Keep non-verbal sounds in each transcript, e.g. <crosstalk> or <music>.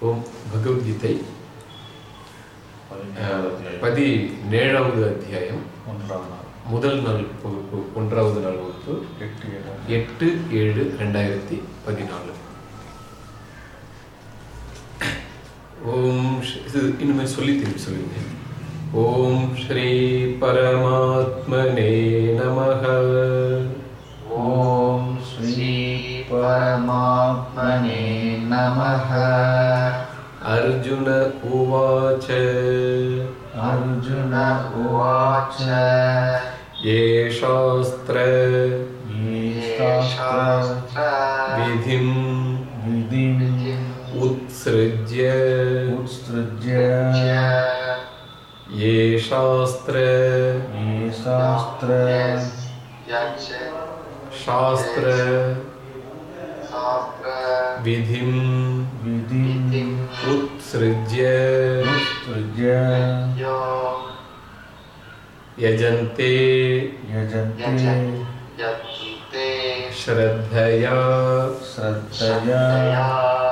ஓம் பகவத்கீதை பதினேழாவது அத்தியாயம். ஒன்றாம் நாள். முதல் நாள் வகுப்பு ஒன்றாவது நாள் வகுப்பு. எட்டு எட்டு ஏழு ரெண்டாயிரத்தி பதினாலு. ஓம் இது இனிமேல் சொல்லி திரும்பி சொல்லுங்க. ஓம் ஸ்ரீ பரமாத்மனே நமக. ஓம் ஸ்ரீ பரமாத்மனே நமக. अर्जुन उवाच। अर्जुन उवाच। ये शास्त्र। विधि विधिम् उत्सृज्य। उत्सृज्य। ये शास्त्र। ये शास्त्र। शास्त्र। विधिम् उत्सृज्य उत्सृज्य यजन्ते। यजन्ते। श्रद्धया। श्रद्धया।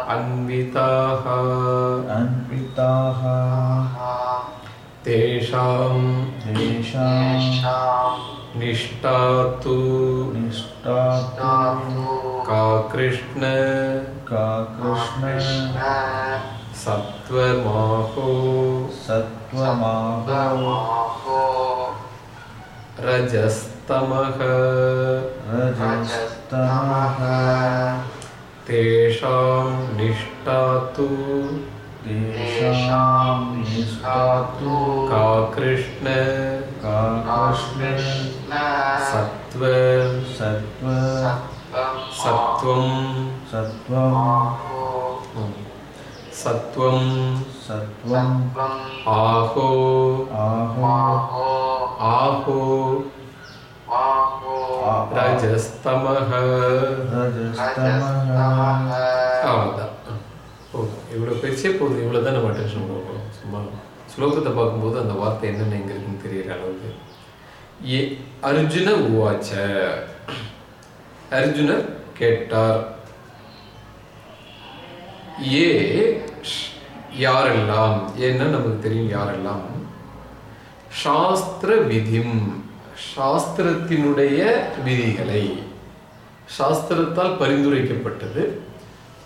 अन्विताः। अन्विताः। तेषां तेषां निष्ठा तु निष्ठा का कृष्ण। का कृष्ण। सत्त्वमाहो। सत्त्वमाहो। रजस्तमः। रजस्तमः। तेषां निष्ठा तु तेषां निष्ठा तु का कृष्ण का कृष्ण सत्त्व। सत्त्व। सत्त्वं सत्त्वम् சத்வம் சத்வம் ஆஹோ ஆஹோ ஆஹோ ரஜஸ்தமஹ. அவ்வளோதான் போதும். இவ்வளோ பெருசே போகுது இவ்வளோ தான் நம்ம அட்டென்ஷன் கொடுக்கணும் சும்மா ஸ்லோகத்தை பார்க்கும்போது அந்த வார்த்தை என்னென்ன எங்கே இருக்குன்னு தெரிகிற அளவுக்கு. ஏ அர்ஜுன உவாச்ச. அர்ஜுனர் கேட்டார். ஏ ஷ்- யாரெல்லாம்? ஏன்னா நமக்கு தெரியும் யாரெல்லாம்? சாஸ்திர விதிம் சாஸ்திரத்தினுடைய விதிகளை. சாஸ்திரத்தால் பரிந்துரைக்கப்பட்டது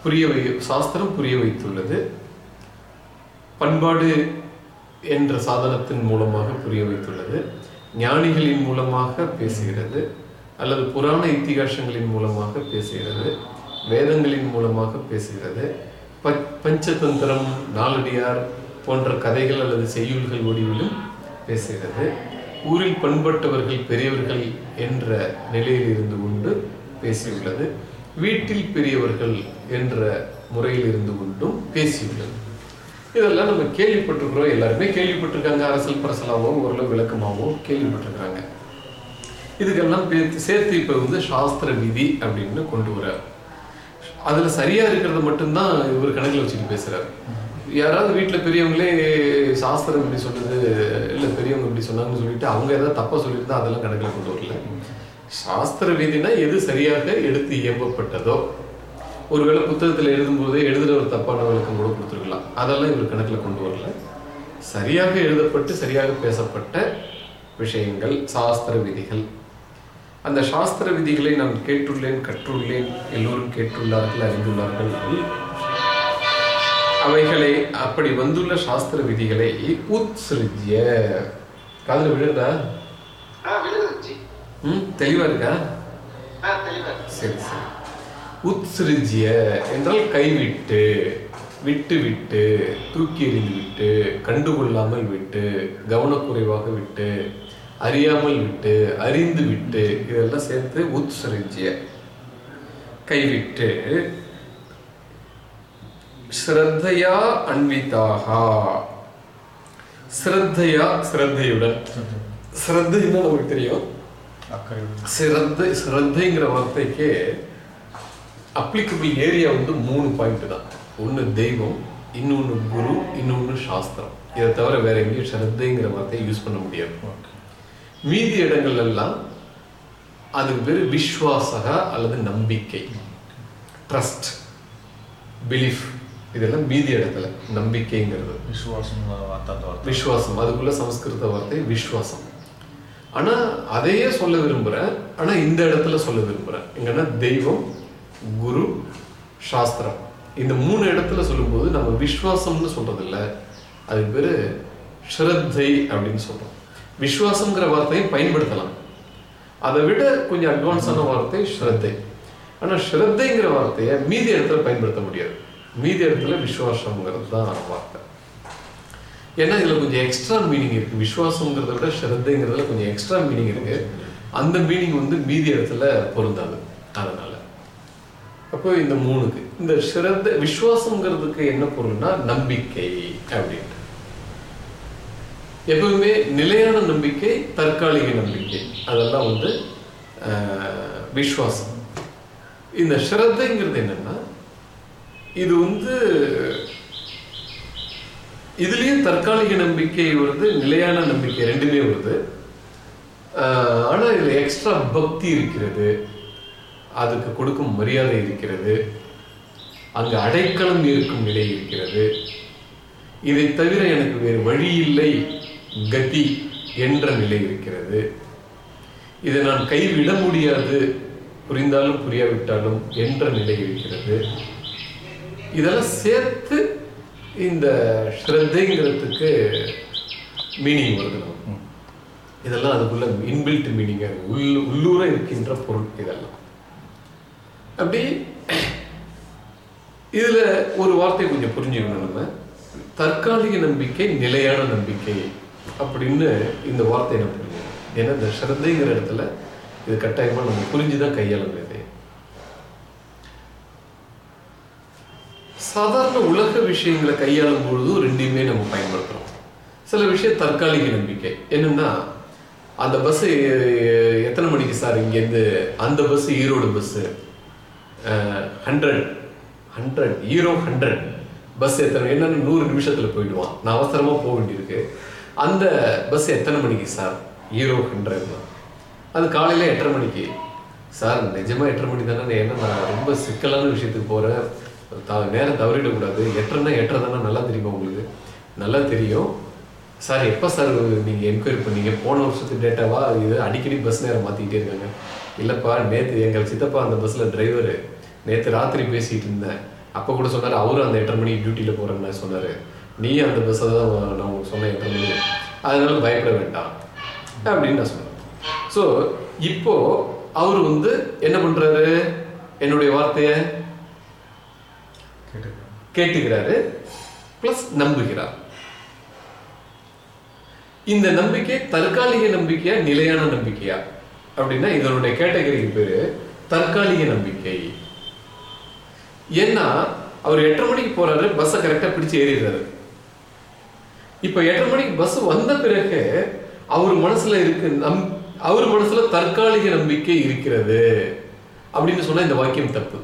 புரிய வை சாஸ்திரம் புரிய வைத்துள்ளது. பண்பாடு என்ற சாதனத்தின் மூலமாக புரிய வைத்துள்ளது. ஞானிகளின் மூலமாக பேசுகிறது அல்லது புராண இத்திகாசங்களின் மூலமாக பேசுகிறது வேதங்களின் மூலமாக பேசுகிறது. பஞ்சதந்திரம் நாலடியார் போன்ற கதைகள் அல்லது செய்யுள்கள் முடிவிலும் பேசுகிறது. ஊரில் பண்பட்டவர்கள் பெரியவர்கள் என்ற நிலையில் இருந்து கொண்டு பேசியுள்ளது. வீட்டில் பெரியவர்கள் என்ற முறையில் இருந்து கொண்டும் பேசியுள்ளது. இதெல்லாம் நம்ம கேள்விப்பட்டிருக்கிறோம். எல்லாருமே கேள்விப்பட்டிருக்காங்க. அரசல் பரசலாவோ ஓரளவு விளக்கமாகவும் கேள்விப்பட்டிருக்காங்க. இதுக்கெல்லாம் சேர்த்து இப்போ வந்து சாஸ்திர விதி அப்படின்னு கொண்டு வரார் அதுல சரியா இருக்கிறத மட்டும்தான் இவர் கணக்கில் வச்சுட்டு பேசுறாரு. யாராவது வீட்டுல பெரியவங்களே சாஸ்திரம் இப்படி சொல்லுது இல்ல பெரியவங்க இப்படி சொன்னாங்கன்னு சொல்லிட்டு அவங்க ஏதாவது தப்பா சொல்லியிருந்தா அதெல்லாம் கணக்கில் கொண்டு வரல. சாஸ்திர விதினா எது சரியாக எடுத்து இயம்பப்பட்டதோ ஒருவேளை புத்தகத்துல எழுதும்போதே எழுதுற ஒரு தப்பான விளக்கம் கூட கொடுத்துருக்கலாம். அதெல்லாம் இவர் கணக்கில் கொண்டு வரல. சரியாக எழுதப்பட்டு சரியாக பேசப்பட்ட விஷயங்கள் சாஸ்திர விதிகள். அந்த சாஸ்திர விதிகளை நான் கேட்டுள்ளேன் கற்றுள்ளேன் எல்லோரும் கேட்டுள்ளார்கள் அறிந்துள்ளார்கள். அவைகளை அப்படி வந்துள்ள சாஸ்திர விதிகளை உத்ஸ்ருஜ்ய. காதுல விழுதா ம் தெளிவா இருக்கா. சரி சரி. உத்ஸ்ருஜ்ய என்றால் கைவிட்டு விட்டு விட்டு தூக்கி எறிந்து விட்டு கண்டுகொள்ளாமல் விட்டு கவனக்குறைவாக விட்டு அறியாமல் விட்டு அறிந்து விட்டு இதெல்லாம் சேர்த்து உத்ஸ்ருஜ்ய கைவிட்டு ஸ்ரத்தையா அன்விதாகா. ஸ்ரத்தையா ஸ்ரத்தையுடன். ஸ்ரத்தைன்னா நமக்கு தெரியும். சிரத்தை சிரத்தைங்கிற வார்த்தைக்கு அப்ளிகபிள் ஏரியா வந்து மூணு பாயிண்ட் தான். ஒன்று தெய்வம் இன்னொன்று குரு இன்னொன்று சாஸ்திரம். இதை தவிர வேற எங்கேயும் ஸ்ரத்தைங்கிற வார்த்தையை யூஸ் பண்ண முடியாது. மீதி இடங்கள் எல்லாம் அதுக்கு பேர் விஸ்வாசகா அல்லது நம்பிக்கை. ட்ரஸ்ட் பிலீஃப் இதெல்லாம் மீதி இடத்துல நம்பிக்கைங்கிறது. வார்த்தை விஸ்வாசம் அதுக்குள்ள சமஸ்கிருத வார்த்தை விஸ்வாசம். ஆனா அதையே சொல்ல விரும்புறேன். ஆனா இந்த இடத்துல சொல்ல விரும்புறேன். எங்கன்னா தெய்வம் குரு சாஸ்திரம். இந்த மூணு இடத்துல சொல்லும்போது நம்ம விஸ்வாசம்னு சொல்றது இல்ல அதுக்கு பேரு ஸ்ரத்தை அப்படின்னு சொல்றோம். விஸ்வாசங்கிற வார்த்தையும் பயன்படுத்தலாம். அதை விட கொஞ்சம் அட்வான்ஸான வார்த்தை ஸ்ரத்தை. ஆனால் ஸ்ரத்தைங்கிற வார்த்தையை மீதி இடத்துல பயன்படுத்த முடியாது. மீதி இடத்துல விஸ்வாசம்ங்கிறது தான் வார்த்தை. ஏன்னா இதில் கொஞ்சம் எக்ஸ்ட்ரா மீனிங் இருக்கு. விஸ்வாசம்ங்கிறத விட ஸ்ரத்தைங்கிறதுல கொஞ்சம் எக்ஸ்ட்ரா மீனிங் இருக்கு. அந்த மீனிங் வந்து மீதி இடத்துல பொருந்தாது. அதனால. அப்போ இந்த மூணுக்கு இந்த ஸ்ரத்த விஸ்வாசங்கிறதுக்கு என்ன பொருள்னா நம்பிக்கை அப்படின்ட்டு. எப்பவுமே நிலையான நம்பிக்கை தற்காலிக நம்பிக்கை. அதெல்லாம் வந்து விஸ்வாசம். இந்த ஸ்ரத்தைங்கிறது என்னன்னா இது வந்து இதுலயும் தற்காலிக நம்பிக்கை வருது நிலையான நம்பிக்கை ரெண்டுமே வருது. ஆனால் ஆனா இதுல எக்ஸ்ட்ரா பக்தி இருக்கிறது அதுக்கு கொடுக்கும் மரியாதை இருக்கிறது அங்கு அடைக்கலம் இருக்கும் நிலை இருக்கிறது. இதை தவிர எனக்கு வேறு வழி இல்லை. கதி என்ற நிலை இருக்கிறது. இதை நான் கைவிட முடியாது. புரிந்தாலும் புரியாவிட்டாலும் என்ற நிலை இருக்கிறது. இதெல்லாம் சேர்த்து இந்த ஸ்ரத்தைங்கிறதுக்கு மீனிங் வருது நமக்கு. இதெல்லாம் அதுக்குள்ள இன்பில்ட் மீனிங் உள்ள உள்ளூர இருக்கின்ற பொருள் இதெல்லாம். அப்படி இதுல ஒரு வார்த்தை கொஞ்சம் புரிஞ்சுக்கணும் நம்ம. தற்காலிக நம்பிக்கை நிலையான நம்பிக்கை அப்படின்னு இந்த வார்த்தையை நம்ம புரிஞ்சுக்கணும் ஏன்னா இந்த ஸ்ரத்தைங்கிற இடத்துல இது கட்டாயமாக நம்ம புரிஞ்சுதான் கையாள வேண்டியது சாதாரண உலக விஷயங்களை கையாளும் பொழுது ரெண்டையுமே நம்ம பயன்படுத்துகிறோம் சில விஷயம் தற்காலிக நம்பிக்கை. என்னென்னா அந்த பஸ்ஸு எத்தனை மணிக்கு சார் இங்கேருந்து? அந்த bus Erode bus hundred hundred ஈரோ ஹண்ட்ரட் பஸ் எத்தனை என்னென்னு நூறு நிமிஷத்தில் போயிடுவான். நான் அவசரமாக போக வேண்டியிருக்கு. அந்த பஸ் எத்தனை மணிக்கு சார் ஹண்ட்ரட் அது காலையில எட்டரை மணிக்கு. சார் நிஜமா எட்டரை மணி தானே ஏன்னா நான் ரொம்ப சிக்கலான விஷயத்துக்கு போறேன். த- நேரம் தவறிடக்கூடாது. எட்டரைன்னா எட்டரை தானே? நல்லா தெரியுமா உங்களுக்கு? நல்லா தெரியும். சார் எப்போ சார் நீங்கள் என்கொயரி பண்ணீங்க? போன வருஷத்து டேட்டாவா இது அடிக்கடி பஸ் நேரம் மாற்றிக்கிட்டே இருக்காங்க. இல்லைப்பா நேற்று எங்கள் சித்தப்பா அந்த பஸ்ஸில் டிரைவரு நேற்று ராத்திரி பேசிகிட்டு இருந்தேன். அப்போ கூட சொன்னார் அவரும் அந்த எட்டரை மணிக்கு டியூட்டியில் போகிறேன்னு சொன்னார். நீ அந்த பஸ்ஸை தான் நான் உங்களுக்கு சொன்னேன் எட்டரை மணி அதனால பயப்பட வேண்டாம் அப்படின்னு நான் சொன்னேன். ஸோ இப்போ அவர் வந்து என்ன பண்ணுறாரு என்னுடைய வார்த்தையை கேட்டுக்கிறாரு ப்ளஸ் நம்புகிறார். இந்த நம்பிக்கை தற்காலிக நம்பிக்கையா நிலையான நம்பிக்கையா? அப்படின்னா இதனுடைய கேட்டகரிக்கு பேரு தற்காலிக நம்பிக்கை. ஏன்னா அவர் எட்டரை மணிக்கு போறாரு பஸ்ஸை கரெக்டா பிடிச்சு ஏறிடுறாரு. இப்ப எட்டரை மணிக்கு பஸ் வந்த பிறகு அவர் மனசுல இருக்கு நம் அவர் மனசுல தற்காலிக நம்பிக்கை இருக்கிறது. அப்படின்னு சொன்னா இந்த வாக்கியம் தப்பு.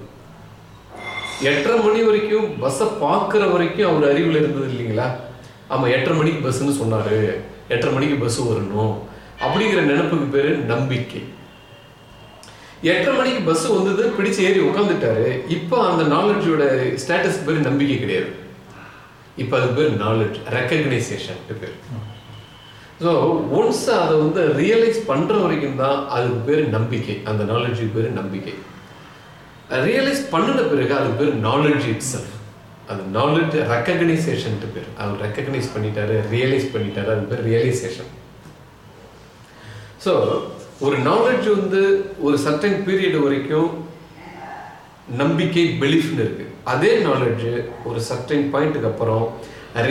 எட்டரை மணி வரைக்கும் பஸ்ஸை பார்க்குற வரைக்கும் அவர் அறிவில் இருந்தது இல்லைங்களா? ஆமா எட்டரை மணிக்கு பஸ்ஸுன்னு சொன்னாரு. எட்டரை மணிக்கு பஸ் வரணும். அப்படிங்கிற நினைப்புக்கு பேரு நம்பிக்கை. எட்டரை மணிக்கு பஸ் வந்தது பிடிச்சு ஏறி உட்காந்துட்டாரு இப்போ அந்த நாலேஜோட ஸ்டேட்டஸ் பேர் நம்பிக்கை கிடையாது. இப்போ அது பேர் நாலேஜ் ரெக்கக்னைசேஷன் பேர். ஸோ ஒன்ஸ் அதை வந்து ரியலைஸ் பண்ணுற வரைக்கும் தான் அதுக்கு பேர் நம்பிக்கை. அந்த நாலேஜுக்கு பேர் நம்பிக்கை. ரியலைஸ் பண்ணின பிறகு அது பேர் நாலேஜ் இட் செல்ஃப் அது நாலேஜ் ரெக்கக்னைசேஷன் பேர். அவர் ரெக்கக்னைஸ் பண்ணிட்டாரு ரியலைஸ் பண்ணிட்டாரு அது பேர் ரியலைசேஷன் ஸோ ஒரு நாலேஜ் வந்து ஒரு சர்டன் பீரியட் வரைக்கும் நம்பிக்கை பிலீஃப்னு இருக்குது அதே நாலேஜ் ஒரு சர்டன் பாயிண்ட்டுக்கு அப்புறம்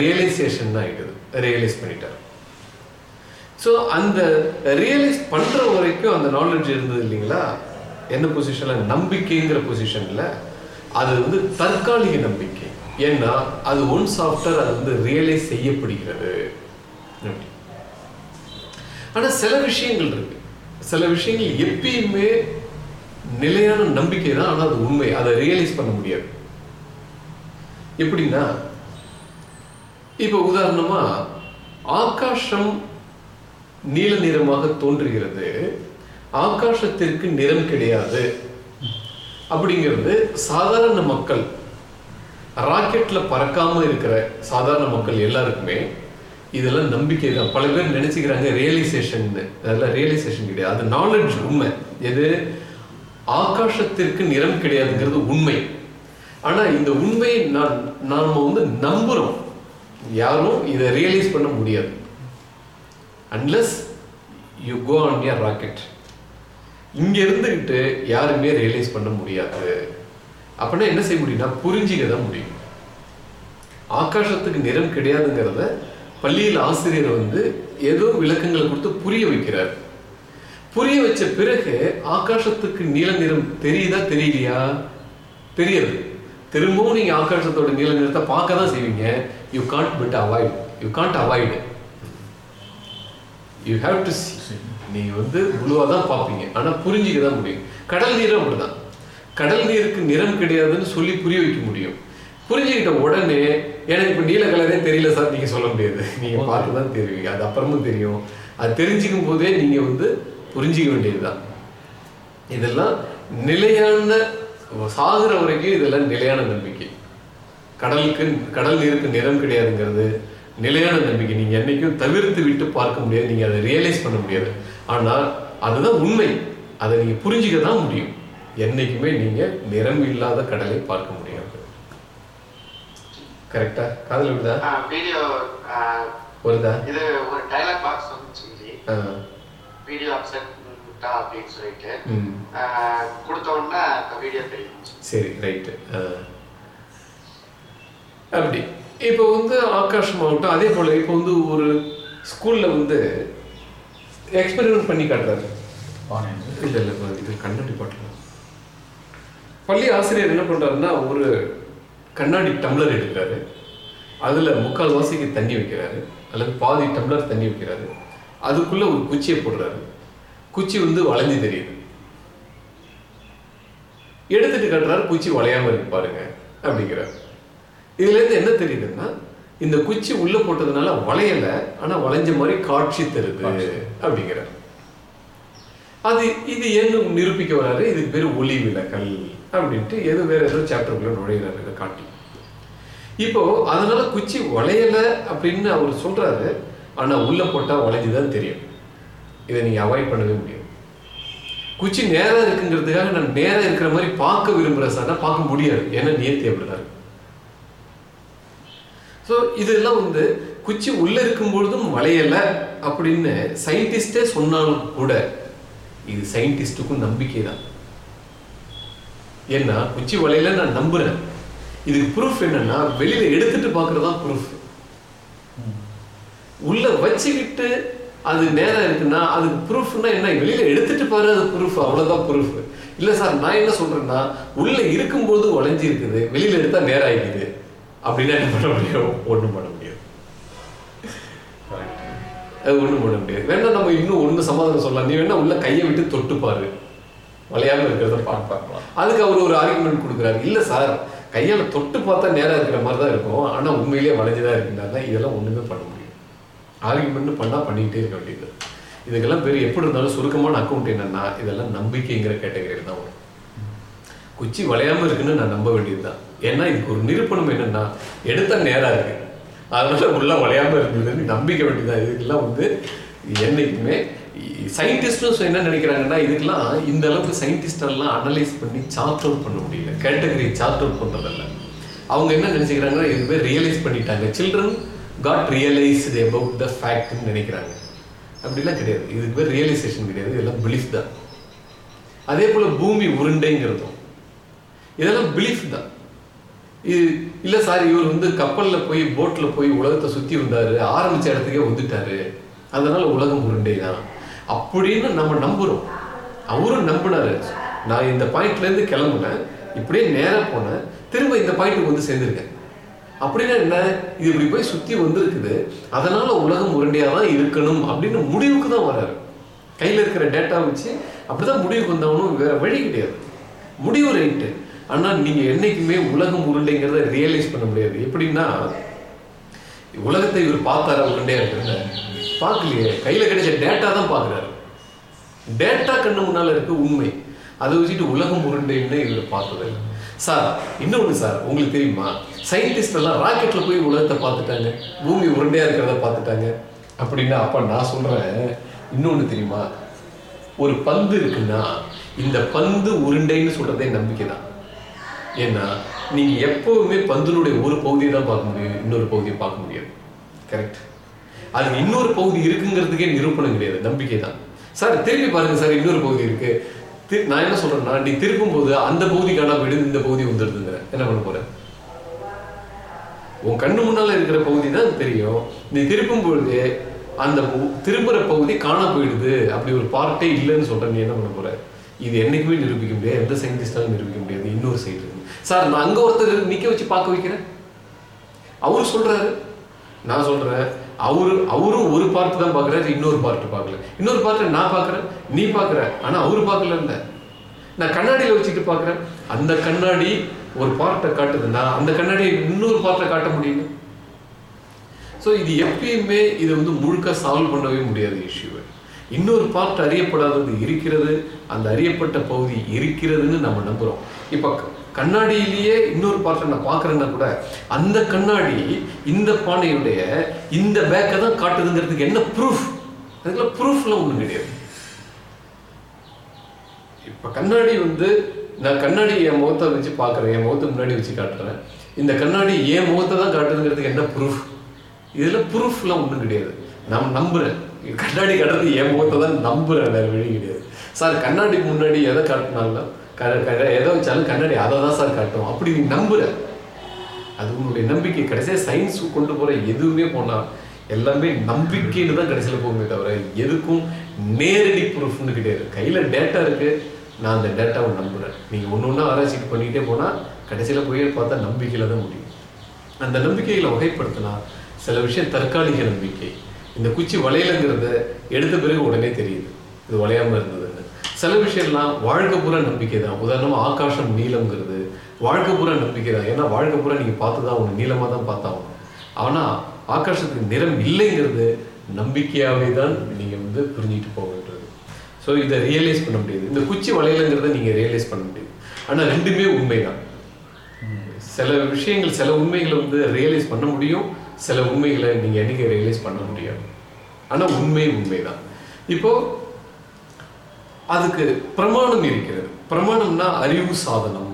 ரியலைசேஷன் தான் ஆகிடுது ரியலைஸ் பண்ணிட்டார் ஸோ அந்த ரியலைஸ் பண்ற வரைக்கும் அந்த நாலேஜ் இருந்தது இல்லைங்களா? என்ன பொசிஷன்ல நம்பிக்கைங்கிற பொசிஷன்ல அது வந்து தற்காலிக நம்பிக்கை. ஏன்னா அது ஒன்ஸ் ஆஃப்டர் அது வந்து ரியலைஸ் செய்யப்படுகிறது. அப்படி. ஆனா சில விஷயங்கள் இருக்கு. சில விஷயங்கள் எப்பயுமே நிலையான நம்பிக்கை தான். ஆனால் அது உண்மை. அதை ரியலைஸ் பண்ண முடியாது. எப்படின்னா இப்போ உதாரணமாக ஆகாசம் நீல நிறமாக தோன்றுகிறது. ஆகாசத்திற்கு நிறம் கிடையாது. அப்படிங்கிறது சாதாரண மக்கள் ராக்கெட்ல பறக்காம இருக்கிற சாதாரண மக்கள் எல்லாருக்குமே இதெல்லாம் நம்பிக்கை தான். பல பேர் நினைச்சுக்கிறாங்க ரியலைசேஷன் அதெல்லாம் ரியலைசேஷன் கிடையாது. அது நாலேஜ் உண்மை. எது? ஆகாசத்திற்கு நிறம் கிடையாதுங்கிறது உண்மை. ஆனா இந்த உண்மையை நான் நாம வந்து நம்புறோம். யாரும் இதை ரியலைஸ் பண்ண முடியாது. Unless you go on your rocket இங்க இருந்துகிட்டு யாருமே ரியலைஸ் பண்ண முடியாது. அப்படின்னா என்ன செய்ய முடியும்னா புரிஞ்சிக்க தான் முடியும். ஆகாசத்துக்கு நிறம் கிடையாதுங்கிறத பள்ளியில் ஆசிரியர் வந்து ஏதோ விளக்கங்களை கொடுத்து புரிய வைக்கிறார். புரிய வச்ச பிறகு ஆகாசத்துக்கு நீல நிறம் தெரியுதா தெரியலையா? தெரியாது. திரும்பவும் நீங்க ஆகாசத்தோட நீல நிறத்தை பார்க்க தான் செய்வீங்க you can't but avoid you can't avoid you have to நீங்க வந்து ப்ளூவாக தான் பார்ப்பீங்க. ஆனா புரிஞ்சிக்க தான் முடியும். கடல் நீரும் அப்படிதான். கடல் நீருக்கு நிறம் கிடையாதுன்னு சொல்லி புரிய வைக்க முடியும். புரிஞ்சுக்கிட்ட உடனே எனக்கு இப்போ நீல கலரே தெரியல சார் நீங்க சொல்ல முடியாது. நீங்க பார்த்து தான் தெரிவிங்க. அது அப்புறமும் தெரியும். அது தெரிஞ்சுக்கும் போதே நீங்க வந்து புரிஞ்சிக்க வேண்டியதுதான். இதெல்லாம் நிலையான சாகுற வரைக்கும் இதெல்லாம் நிலையான நம்பிக்கை. கடலுக்கு கடல் நீருக்கு நிறம் கிடையாதுங்கிறது நிலையான நம்பிக்கை. நீங்க என்னைக்கும் தவிர்த்து விட்டு பார்க்க முடியாது நீங்க அதை ரியலைஸ் பண்ண முடியாது. ஆனா அதுதான் உண்மை. அதை நீங்க புரிஞ்சுக்க தான் முடியும். என்னைக்குமே நீங்க நிறம் இல்லாத கடலை பார்க்க முடியாது. கரெக்டா காதல் விடுதா வீடியோ வருதா? இது ஒரு டைலாக் பாக்ஸ் வந்து சொல்லி ஆ, வீடியோ அப்செட் அப்படின்னு சொல்லிட்டு கொடுத்த உடனே வீடியோ தெரியும். சரி ரைட்டு அப்படி. இப்போ வந்து ஆகாஷ் மாவட்டம் அதே போல இப்போ வந்து ஒரு ஸ்கூல்ல வந்து எக்ஸ்பெரிமெண்ட் பண்ணி காட்டுறாரு. இல்லை இல்லை இது கண்ணாடி பாட்டில் பள்ளி ஆசிரியர் என்ன பண்றாருன்னா ஒரு கண்ணாடி டம்ளர் எடுக்கிறாரு. அதுல முக்கால் வாசிக்கு தண்ணி வைக்கிறாரு. அல்லது பாதி டம்ளர் தண்ணி வைக்கிறாரு. அதுக்குள்ள ஒரு குச்சியை போடுறாரு. குச்சி வந்து வளைஞ்சு தெரியுது. எடுத்துட்டு காட்டுறாரு குச்சி வளையாம இருக்கு பாருங்க அப்படிங்கிறார். இதுல இருந்து என்ன தெரியுதுன்னா இந்த குச்சி உள்ள போட்டதுனால வளையல ஆனா வளைஞ்ச மாதிரி காட்சி தருது அப்படிங்கிறார். அது இது என்ன நிரூபிக்க வராரு? இதுக்கு பேர் ஒளி விலகல் அப்படின்ட்டு ஏதோ வேற ஏதோ சாப்டருக்குள்ள நுழையிறாரு இதை காட்டி. இப்போ அதனால குச்சி வளையல அப்படின்னு அவர் சொல்றாரு ஆனா உள்ள போட்டா வளைஞ்சுதான் தெரியும். இதை நீங்க அவாய்ட் பண்ணவே முடியும் குச்சி நேராக இருக்குங்கிறதுக்காக நான் நேராக இருக்கிற மாதிரி பார்க்க விரும்புறேன் சார். பார்க்க முடியாது. ஏன்னா நியத்தி அப்படிதான் ஸோ இதெல்லாம் வந்து குச்சி உள்ள இருக்கும் பொழுதும் அப்படின்னு சயின்டிஸ்டே சொன்னாலும் கூட இது சயின்டிஸ்டுக்கும் நம்பிக்கை தான். ஏன்னா குச்சி வலையில நான் நம்புறேன். இதுக்கு ப்ரூஃப் என்னன்னா வெளியில எடுத்துட்டு பாக்குறதா தான் ப்ரூஃப் உள்ள வச்சுக்கிட்டு அது நேரம் இருக்குன்னா அதுக்கு ப்ரூஃப்னா என்ன? வெளியில எடுத்துட்டு பாரு அது ப்ரூஃப் அவ்வளவுதான் ப்ரூஃப் இல்ல சார் நான் என்ன சொல்றேன்னா உள்ள இருக்கும்போது வளைஞ்சு இருக்குது வெளியில எடுத்தா நேரம் ஆகிக்குது அப்படின்னா என்ன பண்ண முடியும்? ஒண்ணும் பண்ண முடியாது. அது ஒண்ணும் பண்ண முடியாது. வேணா நம்ம இன்னும் ஒண்ணு சமாதானம் சொல்லலாம். நீ வேணா உள்ள கையை விட்டு தொட்டு பாரு. வளையாம இருக்கிறத பார்ப்பா அதுக்கு அவர் ஒரு ஆர்குமெண்ட் கொடுக்குறாரு. இல்ல சார் கையால தொட்டு பார்த்தா நேரம் இருக்கிற மாதிரி தான் இருக்கும். ஆனா உண்மையிலேயே வளைஞ்சுதான் இருக்குன்னா இதெல்லாம் ஒண்ணுமே பண்ண முடியும் ஆர்கியூமெண்ட் பண்ணா பண்ணிக்கிட்டே இருக்க வேண்டியது. இதுக்கெல்லாம் பேர் எப்படி இருந்தாலும் சுருக்கமான அக்கௌண்ட் என்னென்னா இதெல்லாம் நம்பிக்கைங்கிற கேட்டகரியில் தான் வரும். குச்சி வளையாமல் இருக்குன்னு நான் நம்ப வேண்டியது தான் ஏன்னா இதுக்கு ஒரு நிரூபணம் என்னென்னா எடுத்தால் நேராக இருக்குது அதனால உள்ள வளையாமல் இருந்ததுன்னு நம்பிக்க வேண்டியதுதான். இதுக்கெல்லாம் வந்து என்னைக்குமே சயின்டிஸ்டும் என்ன நினைக்கிறாங்கன்னா இதுக்கெல்லாம் இந்த அளவுக்கு சயின்டிஸ்டெல்லாம் அனலைஸ் பண்ணி சார்ட் அவுட் பண்ண முடியல. கேட்டகரி சார்ட் அவுட் பண்ணுறதில்ல அவங்க என்ன நினச்சிக்கிறாங்கன்னா இதுவே ரியலைஸ் பண்ணிட்டாங்க. Children got realised about the ஃபேக்ட்னு நினைக்கிறாங்க. அப்படிலாம் கிடையாது. இதுக்கு பேர் ரியலைசேஷன் கிடையாது. இதெல்லாம் பிலீஃப் தான். அதே போல் பூமி உருண்டைங்கிறதும். இதெல்லாம் பிலீஃப் தான். இது இல்லை சார் இவர் வந்து கப்பலில் போய் போட்டில் போய் உலகத்தை சுற்றி வந்தார். ஆரம்பிச்ச இடத்துக்கே வந்துட்டாரு. அதனால் உலகம் உருண்டை தான். அப்படின்னு நம்ம நம்புகிறோம் அவரும் நம்பினாரு. நான் இந்த பாயிண்ட்லேருந்து கிளம்புனேன். இப்படியே நேராக போனேன். திரும்ப இந்த பாயிண்ட்டுக்கு வந்து சேர்ந்துருக்கேன். அப்படின்னா என்ன? இது இப்படி போய் சுத்தி வந்திருக்குது. அதனால உலகம் உருண்டையா தான் இருக்கணும் அப்படின்னு முடிவுக்கு தான் வராரு. கையில இருக்கிற டேட்டா வச்சு அப்படிதான் முடிவுக்கு வந்தவனும் வேற வழி கிடையாது. முடிவு ரைட்டு ஆனா நீங்க என்னைக்குமே உலகம் உருண்டைங்கிறத ரியலைஸ் பண்ண முடியாது. எப்படின்னா உலகத்தை இவர் பார்த்தாரா உருண்டையா இருக்கிறத பார்க்கலையே. கையில கிடைச்ச டேட்டா தான் பார்க்குறாரு. டேட்டா கண்ணு முன்னால இருக்க உண்மை. அதை வச்சுட்டு உலகம் உருண்டைன்னு இவர் பார்த்ததில்லை. சார் இன்னொன்று சார் உங்களுக்கு தெரியுமா? சயின்டிஸ்ட் எல்லாம் ராக்கெட்ல போய் உலகத்தை பார்த்துட்டாங்க. பூமி உருண்டையா இருக்கிறத பார்த்துட்டாங்க. அப்படின்னா அப்ப நான் சொல்றேன். இன்னொன்று தெரியுமா? ஒரு பந்து இருக்குன்னா இந்த பந்து உருண்டைன்னு சொல்றதே நம்பிக்கை தான் ஏன்னா நீங்க எப்பவுமே பந்தினுடைய ஒரு பகுதியை தான் பார்க்க முடியும் இன்னொரு பகுதியை பார்க்க முடியாது. கரெக்ட் அது இன்னொரு பகுதி இருக்குங்கிறதுக்கே நிரூபணம் கிடையாது. நம்பிக்கை தான் சார் திரும்பி பாருங்க சார் இன்னொரு பகுதி இருக்குது நான் என்ன சொல்றேன்னா நீ திருப்பும் போது அந்த பகுதி காணாம போயிடுது இந்த பகுதி வந்துடுதுங்கிற என்ன பண்ண போற? உன் கண்ணு முன்னால இருக்கிற பகுதி தான் தெரியும். நீ திருப்பும் பொழுது அந்த பு- திரும்புற பகுதி காண போயிடுது. அப்படி ஒரு பார்ட்டே இல்லைன்னு சொல்ற நீ என்ன பண்ண போற? இது என்னைக்குமே நிரூபிக்க முடியாது. எந்த சயின்டிஸ்டாலும் நிரூபிக்க முடியாது. இன்னொரு சைடு இருக்கு. சார் நான் அங்க ஒருத்தர் நிக்க வச்சு பார்க்க வைக்கிறேன். அவரு சொல்றாரு. நான் சொல்றேன். அவரு அவரும் ஒரு பார்ட் தான் பார்க்குறாரு இன்னொரு பார்ட் பார்க்கல. இன்னொரு பார்ட் நான் பார்க்குறேன் நீ பார்க்குற ஆனால் அவரு பார்க்கல இல்லை. நான் கண்ணாடியில் வச்சுட்டு பார்க்குறேன். அந்த கண்ணாடி ஒரு பார்ட்டை காட்டுதுன்னா அந்த கண்ணாடியை இன்னொரு பார்ட்டை காட்ட முடியுமா? ஸோ இது எப்பயுமே இதை வந்து முழுக்க சால்வ் பண்ணவே முடியாது இஷ்யூவை இன்னொரு பார்ட் அறியப்படாதது இருக்கிறது அந்த அறியப்பட்ட பகுதி இருக்கிறதுன்னு நம்ம நம்புகிறோம் இப்போ கண்ணாடியிலேயே இன்னொரு பார்ட்டை நான் பார்க்குறேன்னா கூட அந்த கண்ணாடி இந்த பானையுடைய இந்த பேக்கை தான் காட்டுதுங்கிறதுக்கு என்ன ப்ரூஃப் அதுக்குள்ள ப்ரூஃப்லாம் ஒன்றும் கிடையாது. இப்போ கண்ணாடி வந்து நான் கண்ணாடி என் முகத்தை வச்சு பார்க்குறேன் என் முகத்தை முன்னாடி வச்சு காட்டுறேன். இந்த கண்ணாடி என் முகத்தை தான் காட்டுதுங்கிறதுக்கு என்ன ப்ரூஃப் இதில் ப்ரூஃப்லாம் ஒன்றும் கிடையாது. நான் நம்புறேன். கண்ணாடி காட்டுறது என் முகத்தை தான் நம்புறேன் வேறு வழி கிடையாது. சார் கண்ணாடி முன்னாடி எதை காட்டினாலும் எதை வச்சாலும் கண்ணாடி அதை தான் சார் காட்டும். அப்படி நீ நம்புற. அது உன்னுடைய நம்பிக்கை. கடைசியாக சயின்ஸ் கொண்டு போகிற எதுவுமே போனால் எல்லாமே நம்பிக்கைன்னு தான் கடைசியில் போகுமே தவிர எதுக்கும் நேரடி ப்ரூஃப்னு கிடையாது. கையில் டேட்டா இருக்குது நான் அந்த டேட்டாவை நம்புகிறேன் நீங்கள் ஒன்று ஒன்றா ஆராய்ச்சிட்டு பண்ணிக்கிட்டே போனால் கடைசியில் போய் பார்த்தா நம்பிக்கையில் தான் முடியும். அந்த நம்பிக்கைகளை வகைப்படுத்தினா சில விஷயம் தற்காலிக நம்பிக்கை. இந்த குச்சி வளையலுங்கிறத எடுத்த பிறகு உடனே தெரியுது. இது வளையாமல் இருந்தது. சில விஷயம்லாம் வாழ்க்கை பூரா நம்பிக்கை தான். உதாரணமாக ஆகாஷம் நீளம்ங்கிறது வாழ்க்கை பூரா நம்பிக்கை தான். ஏன்னா வாழ்க்கை பூரா நீங்கள் பார்த்து தான் உங்க நீளமாக தான் பார்த்தாகணும் ஆனால் ஆகாசத்துக்கு நிறம் இல்லைங்கிறது நம்பிக்கையாகவே தான் நீங்கள் வந்து புரிஞ்சிட்டு போக வேண்டியது. ஸோ இதை ரியலைஸ் பண்ண முடியுது. இந்த குச்சி வளையலுங்கிறத நீங்கள் ரியலைஸ் பண்ண முடியுது. ஆனால் ரெண்டுமே உண்மை தான். சில விஷயங்கள் சில உண்மைகளை வந்து ரியலைஸ் பண்ண முடியும். சில உண்மைகளை நீங்கள் என்றைக்கு ரியலைஸ் பண்ண முடியாது. ஆனால் உண்மை தான். இப்போது அதுக்கு பிரமாணம் இருக்கிறது. பிரமாணம்னா அறிவு சாதனம்.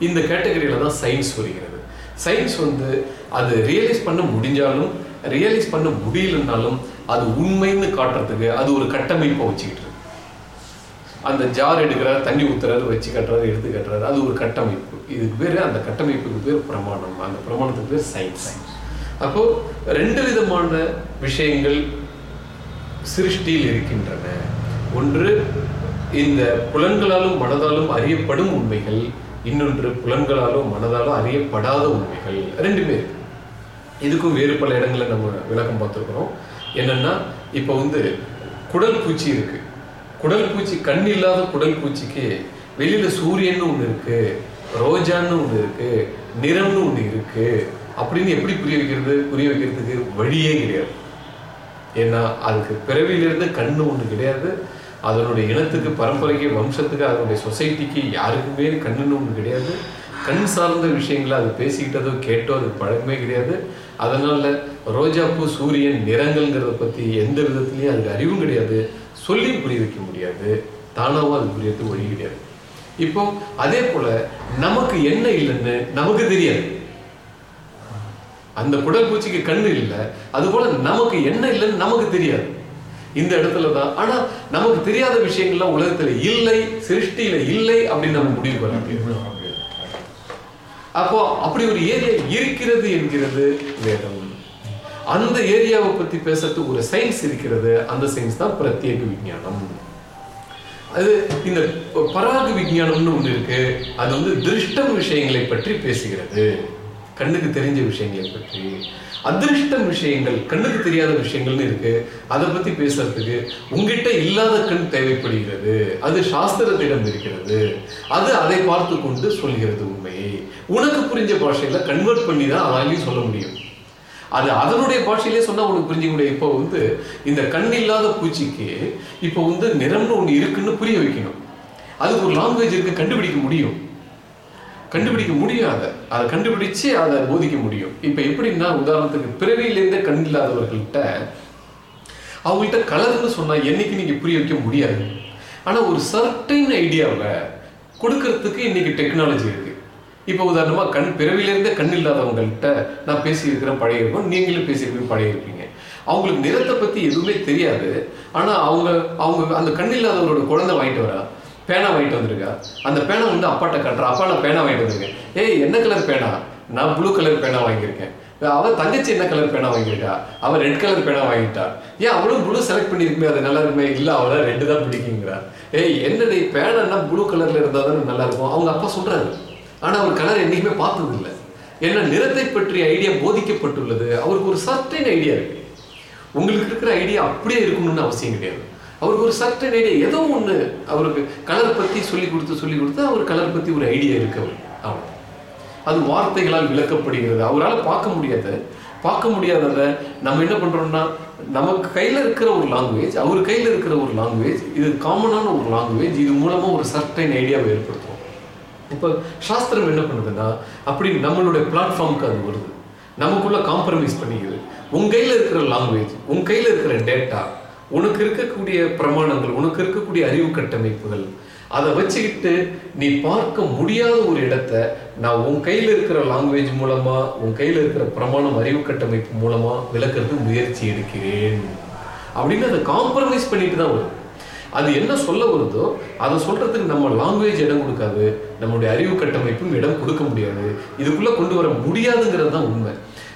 இந்த கேட்டகரியில தான் சயின்ஸ் வருகிறது. சயின்ஸ் வந்து அது ரியலைஸ் பண்ண முடிஞ்சாலும் ரியலைஸ் பண்ண முடியலனாலும் அது உண்மைன்னு காட்டுறதுக்கு அது ஒரு கட்டமைப்பை வச்சுக்கிட்டு இருக்கு. அந்த ஜார் எடுக்கிறார் தண்ணி ஊத்துறாரு வச்சு கட்டுறாரு எடுத்து கட்டுறாரு. அது ஒரு கட்டமைப்பு. இதுக்கு பேர் அந்த கட்டமைப்புக்கு பேர் பிரமாணம். அந்த பிரமாணத்துக்கு பேர் சயின்ஸ் அப்போ ரெண்டு விதமான விஷயங்கள் சிருஷ்டியில் இருக்கின்றன. ஒன்று இந்த புலன்களாலும் மனதாலும் அறியப்படும் உண்மைகள் இன்னொன்று புலன்களாலும் மனதாலும் அறியப்படாத உண்மைகள் ரெண்டுமே இருக்கு. இதுக்கும் வேறு பல இடங்களில் நம்ம விளக்கம் பார்த்துருக்குறோம். என்னன்னா இப்போ வந்து குடல் பூச்சி இருக்கு. குடல் பூச்சி கண் இல்லாத குடல் பூச்சிக்கு வெளியில சூரியன்னு ஒன்று இருக்கு ரோஜான்னு ஒன்று இருக்கு நிறம்னு ஒன்று இருக்கு. அப்படின்னு எப்படி புரிய வைக்கிறது? புரிய வைக்கிறதுக்கு வழியே கிடையாது. ஏன்னா அதுக்கு பிறவியிலிருந்து கண்ணு ஒன்று கிடையாது. அதனுடைய இனத்துக்கு பரம்பரைக்கு வம்சத்துக்கு அதனுடைய சொசைட்டிக்கு யாருக்குமே கண்ணுன்னு ஒன்று கிடையாது. கண் சார்ந்த விஷயங்களை அது பேசிக்கிட்டதோ கேட்டோ அது பழக்கமே கிடையாது. அதனால ரோஜாப்பூ சூரியன் நிறங்கள்ங்கிறத பத்தி எந்த விதத்துலேயும் அதுக்கு அறிவும் கிடையாது. சொல்லி புரிய வைக்க முடியாது. தானாவும் அது புரியறது வழி கிடையாது. இப்போ அதே போல நமக்கு என்ன இல்லைன்னு நமக்கு தெரியாது. அந்த குடல் பூச்சிக்கு கண்ணு இல்லை. அது போல நமக்கு என்ன இல்லைன்னு நமக்கு தெரியாது. இந்த இடத்துல தான். ஆனா நமக்கு தெரியாத விஷயங்கள்லாம் உலகத்துல இல்லை சிருஷ்டியில இல்லை அப்படின்னு நம்ம முடிவு பண்ண அப்போ அப்படி ஒரு ஏரியா இருக்கிறது என்கிறது வேதம். அந்த ஏரியாவை பத்தி பேசுறதுக்கு ஒரு சயின்ஸ் இருக்கிறது. அந்த சயின்ஸ் தான் பிரத்யேக விஞ்ஞானம். அது இந்த பராக விஞ்ஞானம்னு ஒண்ணு இருக்கு. அது வந்து திருஷ்டம் விஷயங்களை பற்றி பேசுகிறது. கண்ணுக்கு தெரிஞ்ச விஷயங்களை பற்றி. அதிர்ஷ்டம் விஷயங்கள் கண்ணுக்கு தெரியாத விஷயங்கள்னு இருக்கு. அதை பத்தி பேசுறதுக்கு உங்ககிட்ட இல்லாத கண் தேவைப்படுகிறது. அது சாஸ்திரத்திடம் இருக்கிறது. அது அதை பார்த்து கொண்டு சொல்கிறது உண்மையை உனக்கு புரிஞ்ச பாஷையில கன்வெர்ட் பண்ணி தான் அதாலையும் சொல்ல முடியும். அது அதனுடைய பாஷையிலே சொன்னா உனக்கு புரிஞ்சுக்க முடியும் இப்போ வந்து இந்த கண் இல்லாத பூச்சிக்கு இப்போ வந்து நிறம்னு ஒன்று இருக்குன்னு புரிய வைக்கணும். அதுக்கு ஒரு லாங்குவேஜ் இருக்கு கண்டுபிடிக்க முடியும். கண்டுபிடிக்க முடியாத அதை கண்டுபிடிச்சு அதை போதிக்க முடியும். இப்ப எப்படின்னா உதாரணத்துக்கு பிறவியிலேருந்தே கண் இல்லாதவர்கள்ட்ட அவங்கள்ட்ட கலர்னு சொன்னா என்னைக்கு நீங்க புரிய வைக்க முடியாது. ஆனா ஒரு சர்டைன் ஐடியாவை கொடுக்கறதுக்கு இன்னைக்கு டெக்னாலஜி இருக்கு. இப்போ உதாரணமா கண் பிறவியிலேருந்தே கண் இல்லாதவங்கள்ட்ட நான் பேசியிருக்கிறேன் பழைய நீங்களும் பேசியிருக்கீங்க பழையிருப்பீங்க அவங்களுக்கு நிறத்தை பத்தி எதுவுமே தெரியாது. ஆனா அவங்க அவங்க அந்த கண் இல்லாதவரோட குழந்தை வாங்கிட்டு வரா. பேனா வாங்கிட்டு வந்திருக்கா? அந்த பேனா வந்து அப்பாட்ட காட்டுறா. அப்பா நான் பேனா வாங்கிட்டு வந்திருக்கேன். ஏய் என்ன கலர் பேனா? நான் ப்ளூ கலர் பேனா வாங்கியிருக்கேன். அவ தங்கச்சி என்ன கலர் பேனா வாங்கியிருக்கா? அவ ரெட் கலர் பேனா வாங்கிட்டா. ஏன் அவளும் ப்ளூ செலக்ட் பண்ணிருக்குமே அது நல்லா இருக்குமே? இல்ல அவள ரெண்டு தான் பிடிக்குங்கிறா. ஏய் என்னடி பேனா ப்ளூ கலர்ல இருந்தா தான் நல்லா இருக்கும்? அவங்க அப்பா சொல்றாரு. ஆனா அவர் கலர் என்னைக்குமே பார்த்தது இல்லை ஏன்னா நிறத்தை பற்றிய ஐடியா போதிக்கப்பட்டுள்ளது. அவருக்கு ஒரு சர்டைன் ஐடியா இருக்கு. உங்களுக்கு இருக்கிற ஐடியா அப்படியே இருக்கணும்னு அவசியம் கிடையாது. அவருக்கு ஒரு சர்டன் ஐடியா ஏதோ ஒன்று அவருக்கு கலர் பற்றி சொல்லி கொடுத்து சொல்லி கொடுத்து அவர் கலர் பற்றி ஒரு ஐடியா இருக்கு அவர் அது வார்த்தைகளால் விளக்கப்படுகிறது. அவரால் பார்க்க முடியாத பார்க்க முடியாதத நம்ம என்ன பண்ணுறோன்னா நமக்கு கையில் இருக்கிற ஒரு லாங்குவேஜ் அவர் கையில் இருக்கிற ஒரு லாங்குவேஜ் இது காமனான ஒரு லாங்குவேஜ் இது மூலமாக ஒரு சர்டைன் ஐடியாவை ஏற்படுத்தும். இப்போ சாஸ்திரம் என்ன பண்ணுதுன்னா அப்படி நம்மளுடைய பிளாட்ஃபார்முக்கு அது வருது. நமக்குள்ளே காம்ப்ரமைஸ் பண்ணிக்குது. உங்கள் கையில் இருக்கிற லாங்குவேஜ் உங்கள் கையில் இருக்கிற டேட்டா உனக்கு இருக்கக்கூடிய பிரமாணங்கள் உனக்கு இருக்கக்கூடிய அறிவு கட்டமைப்புகள் அதை வச்சுக்கிட்டு நீ பார்க்க முடியாத ஒரு இடத்த நான் உன் கையில் இருக்கிற லாங்குவேஜ் மூலமா உன் கையில் இருக்கிற பிரமாணம் அறிவு கட்டமைப்பு மூலமா விளக்குறதுக்கு முயற்சி எடுக்கிறேன். அப்படின்னு அதை காம்ப்ரமைஸ் பண்ணிட்டு தான் வரும். அது என்ன சொல்ல வருதோ அதை சொல்றதுக்கு நம்ம லாங்குவேஜ் இடம் கொடுக்காது நம்மளுடைய அறிவு கட்டமைப்பும் இடம் கொடுக்க முடியாது. இதுக்குள்ள கொண்டு வர முடியாதுங்கிறது தான் உண்மை.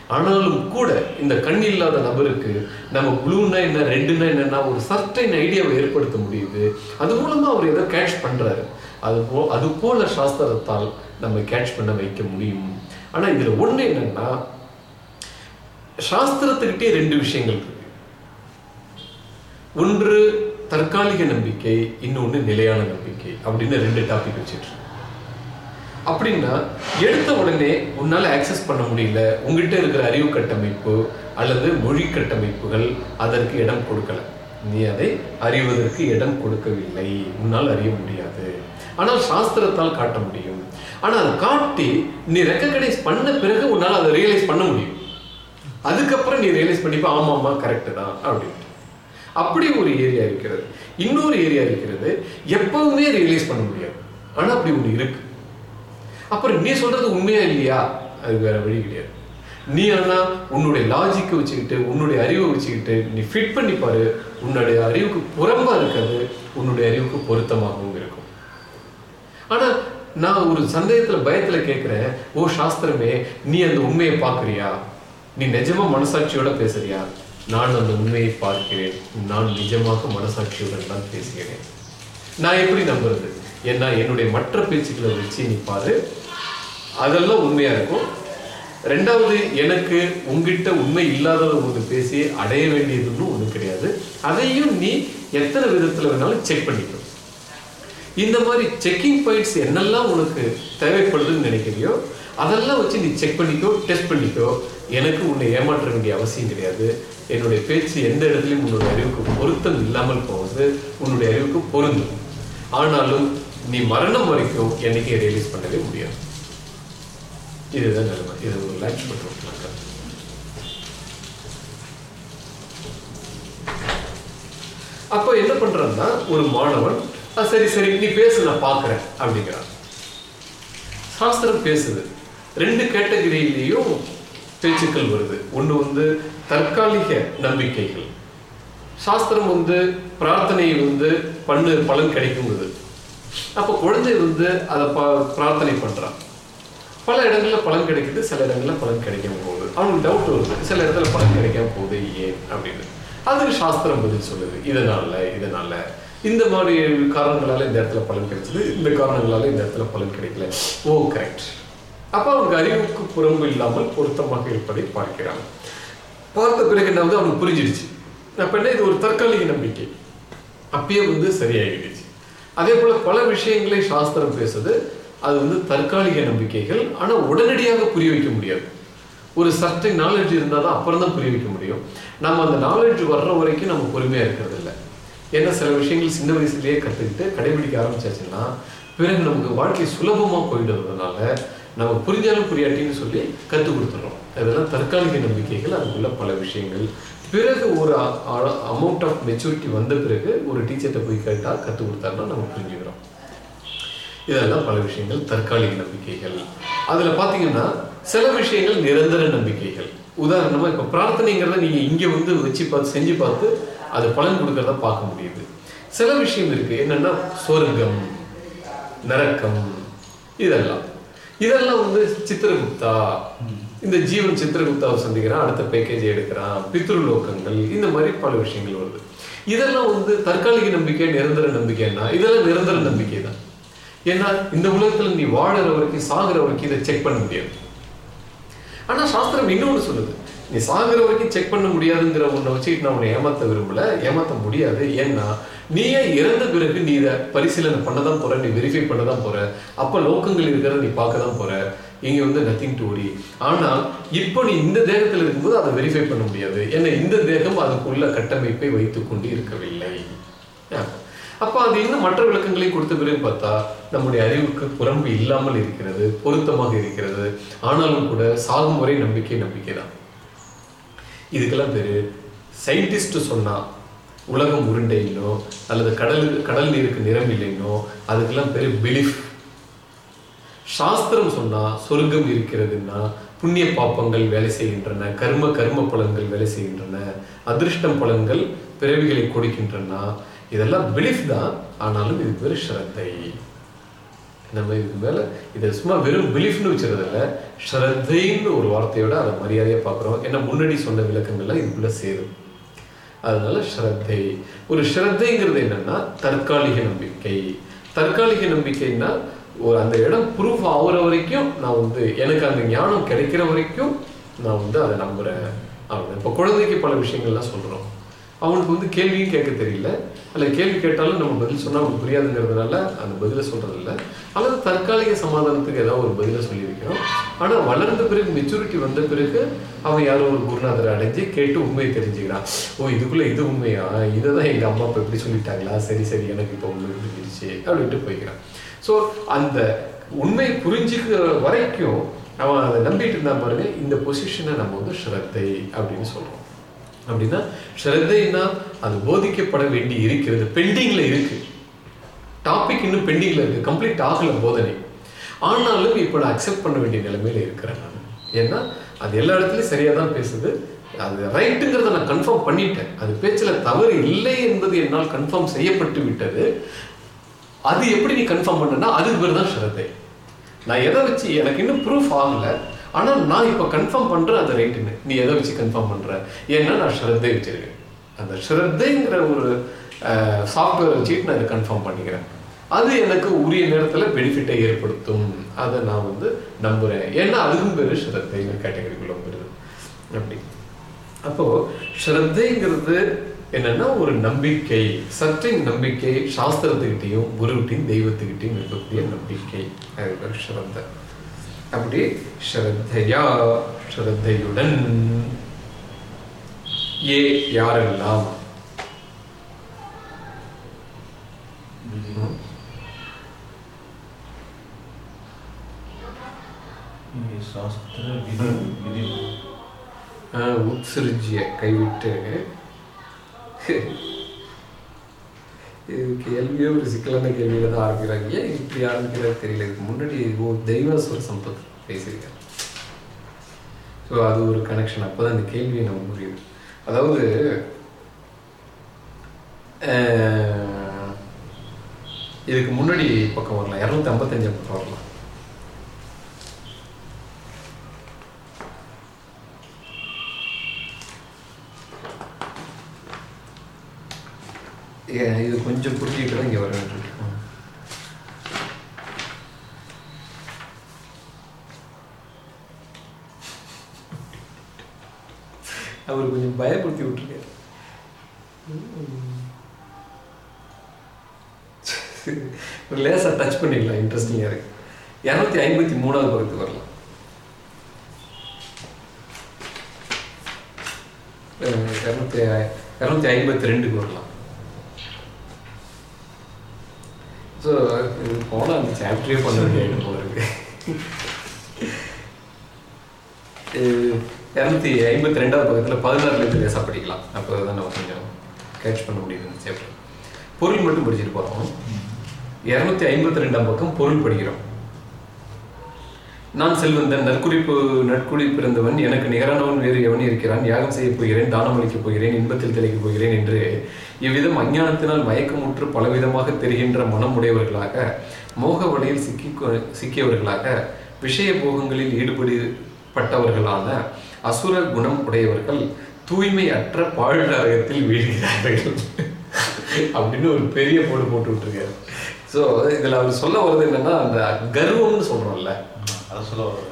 ஆனாலும் கூட இந்த கண் இல்லாத நபருக்கு நம்ம ப்ளூனா என்ன ரெட்டுனா என்னன்னா ஒரு சர்டைன் ஐடியாவை ஏற்படுத்த முடியுது. அது மூலமா அவர் ஏதோ கேட்ச் பண்றாரு. அது போ அது போல சாஸ்திரத்தால் நம்ம கேட்ச் பண்ண வைக்க முடியும். ஆனா இதுல ஒண்ணு என்னன்னா சாஸ்திரத்துக்கிட்டே ரெண்டு விஷயங்கள் இருக்கு. ஒன்று தற்காலிக நம்பிக்கை இன்னொன்று நிலையான நம்பிக்கை அப்படின்னு ரெண்டு டாபிக் வச்சுட்டு அப்படின்னா எடுத்த உடனே உன்னால ஆக்சஸ் பண்ண முடியல. உங்ககிட்ட இருக்கிற அறிவு கட்டமைப்பு அல்லது மொழி கட்டமைப்புகள் அதற்கு இடம் கொடுக்கல. நீ அதை அறிவதற்கு இடம் கொடுக்கவில்லை. உன்னால் அறிய முடியாது. ஆனால் சாஸ்திரத்தால் காட்ட முடியும். ஆனால் அதை காட்டி நீ ரெக்கக்னைஸ் பண்ண பிறகு உன்னால் அதை ரியலைஸ் பண்ண முடியும். அதுக்கப்புறம் நீ ரியலைஸ் பண்ணிப்பா ஆமா ஆமா கரெக்டு தான் அப்படின்ட்டு. அப்படி ஒரு ஏரியா இருக்கிறது. இன்னொரு ஏரியா இருக்கிறது. எப்பவுமே ரியலைஸ் பண்ண முடியாது. ஆனால் அப்படி ஒன்று இருக்கு. அப்புறம் நீ சொல்றது உண்மையா இல்லையா? அது வேற வழி கிடையாது. நீ ஆனா உன்னுடைய லாஜிக்கை வச்சுக்கிட்டு உன்னுடைய அறிவை வச்சுக்கிட்டு நீ ஃபிட் பண்ணி பாரு. உன்னுடைய அறிவுக்கு புறம்பா இருக்கிறது உன்னுடைய அறிவுக்கு பொருத்தமாகவும் இருக்கும். ஆனா நான் ஒரு சந்தேகத்துல பயத்துல கேட்கிறேன் ஓ சாஸ்திரமே நீ அந்த உண்மையை பார்க்கறியா? நீ நிஜமா மனசாட்சியோட பேசுறியா? நான் அந்த உண்மையை பார்க்கிறேன். நான் நிஜமாக மனசாட்சியுடன் தான் பேசுகிறேன். நான் எப்படி நம்புறது? ஏன்னா என்னுடைய மற்ற பேச்சுக்களை வச்சு நிற்பார் அதெல்லாம் உண்மையா இருக்கும். ரெண்டாவது எனக்கு உங்ககிட்ட உண்மை இல்லாததை ஒன்று பேசி அடைய வேண்டியதுன்னு ஒன்றும் கிடையாது. அதையும் நீ எத்தனை விதத்தில் வேணாலும் செக் பண்ணிக்கணும் இந்த மாதிரி செக்கிங் பாயிண்ட்ஸ் என்னெல்லாம் உனக்கு தேவைப்படுதுன்னு நினைக்கிறியோ அதெல்லாம் வச்சு நீ செக் பண்ணிக்கோ டெஸ்ட் பண்ணிக்கோ. எனக்கு உன்னை ஏமாற்ற வேண்டிய அவசியம் கிடையாது. என்னுடைய பேச்சு எந்த இடத்துலையும் உன்னுடைய அறிவுக்கு பொருத்தம் இல்லாமல் போவது உன்னுடைய அறிவுக்கு பொருந்தும். ஆனாலும் நீ மரணம் வரைக்கும் என்னைக்கு ரியலைஸ் பண்ணவே முடியாது. இதுதான் நிலைமை. இது ஒரு லைஃப் மட்டும் அப்போ என்ன பண்றன்னா ஒரு மாணவன் சரி சரி நீ பேசு நான் பாக்குறேன் அப்படிங்கிறான். சாஸ்திரம் பேசுது. ரெண்டு கேட்டகரியிலையும் பேச்சுக்கள் வருது. ஒன்று வந்து தற்காலிக நம்பிக்கைகள். சாஸ்திரம் வந்து பிரார்த்தனை வந்து பண்ணு பலன் கிடைக்குங்குது. அப்போ குழந்தை வந்து அதை ப பிரார்த்தனை பண்றான் பல இடங்களில் பலன் கிடைக்குது சில இடங்களில் பலன் கிடைக்காம போகுது. அவனுக்கு டவுட் வருது சில இடத்துல பலன் கிடைக்காம போகுது ஏன் அப்படின்னு. அதுக்கு சாஸ்திரம் பதில் சொல்லுது இதனால இதனால. இந்த மாதிரி காரணங்களால இந்த இடத்துல பலன் கிடைச்சது இந்த காரணங்களால இந்த இடத்துல பலன் கிடைக்கல. ஓ கரெக்ட் அப்போ அவனுக்கு அறிவுக்கு புறம்பு இல்லாமல் பொருத்தமாக இருப்பதை பார்க்கிறான். பார்த்த பிறகு என்ன வந்து அவனுக்கு புரிஞ்சிடுச்சு. அப்ப என்ன? இது ஒரு தற்காலிக நம்பிக்கை. அப்பயே வந்து சரியாகிடுச்சு அதே போல பல விஷயங்களை சாஸ்திரம் பேசுது. அது வந்து தற்காலிக நம்பிக்கைகள். ஆனா உடனடியாக புரிய வைக்க முடியாது. ஒரு சர்டை நாலேஜ் இருந்தால் தான் அப்புறம் தான் புரிய வைக்க முடியும். நம்ம அந்த நாலேஜ் வர்ற வரைக்கும் நம்ம பொறுமையாக இருக்கிறது இல்லை ஏன்னா சில விஷயங்கள் சின்ன வயசுலேயே கற்றுக்கிட்டு கடைபிடிக்க ஆரம்பிச்சாச்சுன்னா பிறகு நமக்கு வாழ்க்கை சுலபமாக போயிடுறதுனால நம்ம புரிஞ்சாலும் புரியாட்டின்னு சொல்லி கற்றுக் கொடுத்துட்றோம். அதெல்லாம் தற்காலிக நம்பிக்கைகள். அதுக்குள்ள பல விஷயங்கள் பிறகு ஒரு அமௌண்ட் ஆஃப் மெச்சூரிட்டி வந்த பிறகு ஒரு டீச்சர்கிட்ட போய் கேட்டால் கற்றுக் கொடுத்தாருன்னா நம்ம புரிஞ்சுக்கிறோம். இதெல்லாம் பல விஷயங்கள் தற்காலிக நம்பிக்கைகள். அதில் பார்த்தீங்கன்னா சில விஷயங்கள் நிரந்தர நம்பிக்கைகள். உதாரணமாக இப்போ பிரார்த்தனைங்கிறத நீங்கள் இங்கே வந்து வச்சு பார்த்து செஞ்சு பார்த்து அது பலன் கொடுக்கறத பார்க்க முடியுது. சில விஷயம் இருக்குது என்னென்னா சொர்க்கம் நரக்கம் இதெல்லாம். இதெல்லாம் வந்து சித்திரகுப்தா இந்த ஜீவன் சித்திரகுப்தாவை சந்திக்கிறான் அடுத்த பேக்கேஜ் எடுக்கிறான் பித்ருலோக்கங்கள் இந்த மாதிரி பல விஷயங்கள் வருது. இதெல்லாம் வந்து தற்காலிக நம்பிக்கை நிரந்தர நம்பிக்கைன்னா இதெல்லாம் நிரந்தர நம்பிக்கை தான். ஏன்னா இந்த உலகத்துல நீ வாழற வரைக்கும் சாகுற வரைக்கும் இதை செக் பண்ண முடியாது. ஆனா சாஸ்திரம் இன்னொன்னு சொல்லுது. நீ சாகுற வரைக்கும் செக் பண்ண முடியாதுங்கிற ஒன்றை வச்சுக்கிட்டு நான் உன்னை ஏமாத்த விரும்பல ஏமாத்த முடியாது. ஏன்னா நீயே இறந்த பிறகு நீ இதை பரிசீலனை பண்ணதான் போற நீ வெரிஃபை பண்ணதான் போற. அப்ப லோக்கங்கள் இருக்கிறத நீ பார்க்க தான் போற. இங்க வந்து நத்திங் டு ஒரி ஆனால் இப்போ நீ இந்த தேகத்தில் இருக்கும்போது அதை வெரிஃபை பண்ண முடியாது. ஏன்னா இந்த தேகம் அதுக்குள்ள கட்டமைப்பை வைத்துக் கொண்டு இருக்கவில்லை. அப்போ அது இன்னும் மற்ற விளக்கங்களை கொடுத்த பிறகு பார்த்தா நம்முடைய அறிவுக்கு புறம்பு இல்லாமல் இருக்கிறது பொருத்தமாக இருக்கிறது. ஆனாலும் கூட சாகும் வரை நம்பிக்கை நம்பிக்கை தான். இதுக்கெல்லாம் பேரு சயின்டிஸ்ட் சொன்னா உலகம் உருண்டையினோ அல்லது கடல் கடல் நீருக்கு நிறம் இல்லைன்னோ அதுக்கெல்லாம் பேர் பிலிஃப் சாஸ்திரம் சொன்னா சொர்க்கம் இருக்கிறதுன்னா புண்ணிய பாப்பங்கள் வேலை செய்கின்றன கர்ம கர்ம பலன்கள் வேலை செய்கின்றன அதிர்ஷ்டம் பலன்கள் பிறவிகளை கொடுக்கின்றன. இதெல்லாம் பிலிஃப் தான் ஆனாலும் இது பேர் ஸ்ரத்தை. நம்ம இதுக்கு மேல இதை சும்மா வெறும் பிலீஃப்னு வச்சுறது இல்லை ஸ்ரத்தைன்னு ஒரு வார்த்தையோட அதை மரியாதையாக பார்க்குறோம். ஏன்னா முன்னாடி சொன்ன விளக்கங்கள்லாம் இதுக்குள்ளே சேரும். அதனால ஸ்ரத்தை. ஒரு ஸ்ரத்தைங்கிறது என்னன்னா தற்காலிக நம்பிக்கை. தற்காலிக நம்பிக்கைன்னா ஒரு அந்த இடம் ப்ரூஃப் ஆகுற வரைக்கும் நான் வந்து எனக்கு அந்த ஞானம் கிடைக்கிற வரைக்கும் நான் வந்து அதை நம்புறேன். அப்படின்னு இப்போ குழந்தைக்கு பல விஷயங்கள்லாம் சொல்கிறோம் அவனுக்கு வந்து கேள்வியும் கேட்க தெரியல. அல்ல கேள்வி கேட்டாலும் நம்ம பதில் சொன்னால் அவனுக்கு புரியாதுங்கிறதுனால அந்த பதிலை சொல்கிறதில்ல அல்லது தற்காலிக சமாதானத்துக்கு ஏதாவது ஒரு பதிலை சொல்லி வைக்கிறோம் வளர்ந்த பிறகு மெச்சூரிட்டி வந்த பிறகு அவன் யாரோ ஒரு குருநாதரை அடைஞ்சு கேட்டு உண்மையை தெரிஞ்சுக்கிறான். ஓ இதுக்குள்ளே இது உண்மையா? இதை தான் எங்கள் அம்மா அப்பா எப்படி சொல்லிட்டாங்களா? சரி சரி எனக்கு இப்போ உண்மை புரிஞ்சிருச்சு அப்படின்ட்டு போய்க்கிறான். ஸோ அந்த உண்மையை புரிஞ்சுக்கிற வரைக்கும் அவன் அதை நம்பிட்டு இருந்தான் பாருங்க இந்த பொசிஷனை நம்ம வந்து ஸ்ரத்தை அப்படின்னு சொல்றோம். அப்படின்னா ஸ்ரத்தைன்னா அது போதிக்கப்பட வேண்டி இருக்கிறது பெண்டிங்ல இருக்கு. டாபிக் இன்னும் பெண்டிங்ல இருக்கு கம்ப்ளீட் ஆகல போதனை. ஆனாலும் இப்போ நான் அக்செப்ட் பண்ண வேண்டிய நிலைமையில இருக்கிறேன் நான். ஏன்னா அது எல்லா இடத்துலயும் சரியா தான் பேசுது. அது ரைட்டுங்கிறத நான் கன்ஃபார்ம் பண்ணிட்டேன். அது பேச்சில் தவறு இல்லை என்பது என்னால் கன்ஃபார்ம் செய்யப்பட்டு விட்டது. அது எப்படி நீ கன்ஃபார்ம் பண்ணனா அதுக்கு பேர் தான் ஸ்ரத்தை நான் எதை வச்சு எனக்கு இன்னும் ப்ரூஃப் ஆகல ஆனால் நான் இப்போ கன்ஃபார்ம் பண்ணுறேன் அது ரைட்டுன்னு நீ எதை வச்சு கன்ஃபார்ம் பண்ணுற ஏன்னா நான் ஸ்ரத்தை வச்சிருக்கேன். அந்த ஸ்ரத்தைங்கிற ஒரு சாஃப்ட்வேர் வச்சுட்டு நான் இதை கன்ஃபார்ம் பண்ணிக்கிறேன். அது எனக்கு உரிய நேரத்தில் பெனிஃபிட்டை ஏற்படுத்தும். அதை நான் வந்து நம்புகிறேன் ஏன்னா அதுக்கும் பேர் ஸ்ரத்தைங்கிற கேட்டகரிக்குள்ள வருது அப்படி. அப்போது ஸ்ரத்தைங்கிறது என்னன்னா ஒரு நம்பிக்கை சற்றின் நம்பிக்கை சாஸ்திரத்துக்கிட்டையும் குருகிட்டையும் தெய்வத்துக்கிட்டையும் இருக்கக்கூடிய நம்பிக்கை. அது ஸ்ரத்த. அப்படி ஸ்ரத்தையா ஸ்ரத்தையுடன். ஏ யாரெல்லாம்? உத்சிருஜிய கைவிட்டு இதுக்கு கேள்வியே ஒரு சிக்கலான கேள்வியில தான் ஆரம்பிக்கிறாங்க. ஏன் இப்படி ஆரம்பிக்கிறது தெரியல. இதுக்கு முன்னாடி ஓ தெய்வாசுர சம்பத் பேசியிருக்காங்க. ஸோ அது ஒரு கனெக்ஷன் அப்போ தான் இந்த கேள்வியை நம்ம புரியுது அதாவது இதுக்கு முன்னாடி பக்கம் வரலாம். இரநூத்தி ஐம்பத்தஞ்சு பக்கம் வரலாம். இது கொஞ்சம் புரிஞ்சுக்கிட்டு தான் இங்கே வர வேண்டியிருக்கு அவர் கொஞ்சம் பயப்படுத்தி விட்டுருக்காரு. ஒரு லேசாக டச் பண்ணிடலாம் இன்ட்ரெஸ்டிங்காக இருக்கு. இரநூத்தி ஐம்பத்தி மூணாவது பக்கத்துக்கு வரலாம். இரநூத்தி இரநூத்தி ஐம்பத்தி ரெண்டுக்கு வரலாம். ஸோ போனா அந்த சாப்டரே பண்ண முடியாது போல இருக்கு இரநூத்தி ஐம்பத்தி ரெண்டாவது பக்கத்தில் பதினாறுலேருந்து லேசாக படிக்கலாம் அப்போ தான் நம்ம கொஞ்சம் கேட்ச் பண்ண முடியுது இந்த சாப்டர் பொருள் மட்டும் படிச்சுட்டு போகிறோம் இரநூத்தி ஐம்பத்தி ரெண்டாம் பக்கம் பொருள் படிக்கிறோம் நான் செல்வந்தன் நற்குறிப்பு நற்குழி பிறந்தவன் எனக்கு நிகரானவன் வேறு எவன் இருக்கிறான்? யாகம் செய்யப் போகிறேன் தானம் அளிக்கப் போகிறேன் இன்பத்தில் திளைக்கப் போகிறேன் என்று இவ்விதம் அஞ்ஞானத்தினால் மயக்கமுற்று பலவிதமாக தெரிகின்ற மனம் உடையவர்களாக மோக வழியில் சிக்கி சிக்கியவர்களாக விஷய போகங்களில் ஈடுபடுப்பட்டவர்களான அசுர குணம் உடையவர்கள் தூய்மை அற்ற பாழ்நரகத்தில் வீழ்கிறார்கள். அப்படின்னு ஒரு பெரிய போடு போட்டு விட்டுருக்காரு. ஸோ இதில் அவர் சொல்ல வர்றது என்னன்னா அந்த கர்வம்னு சொல்றோம்ல.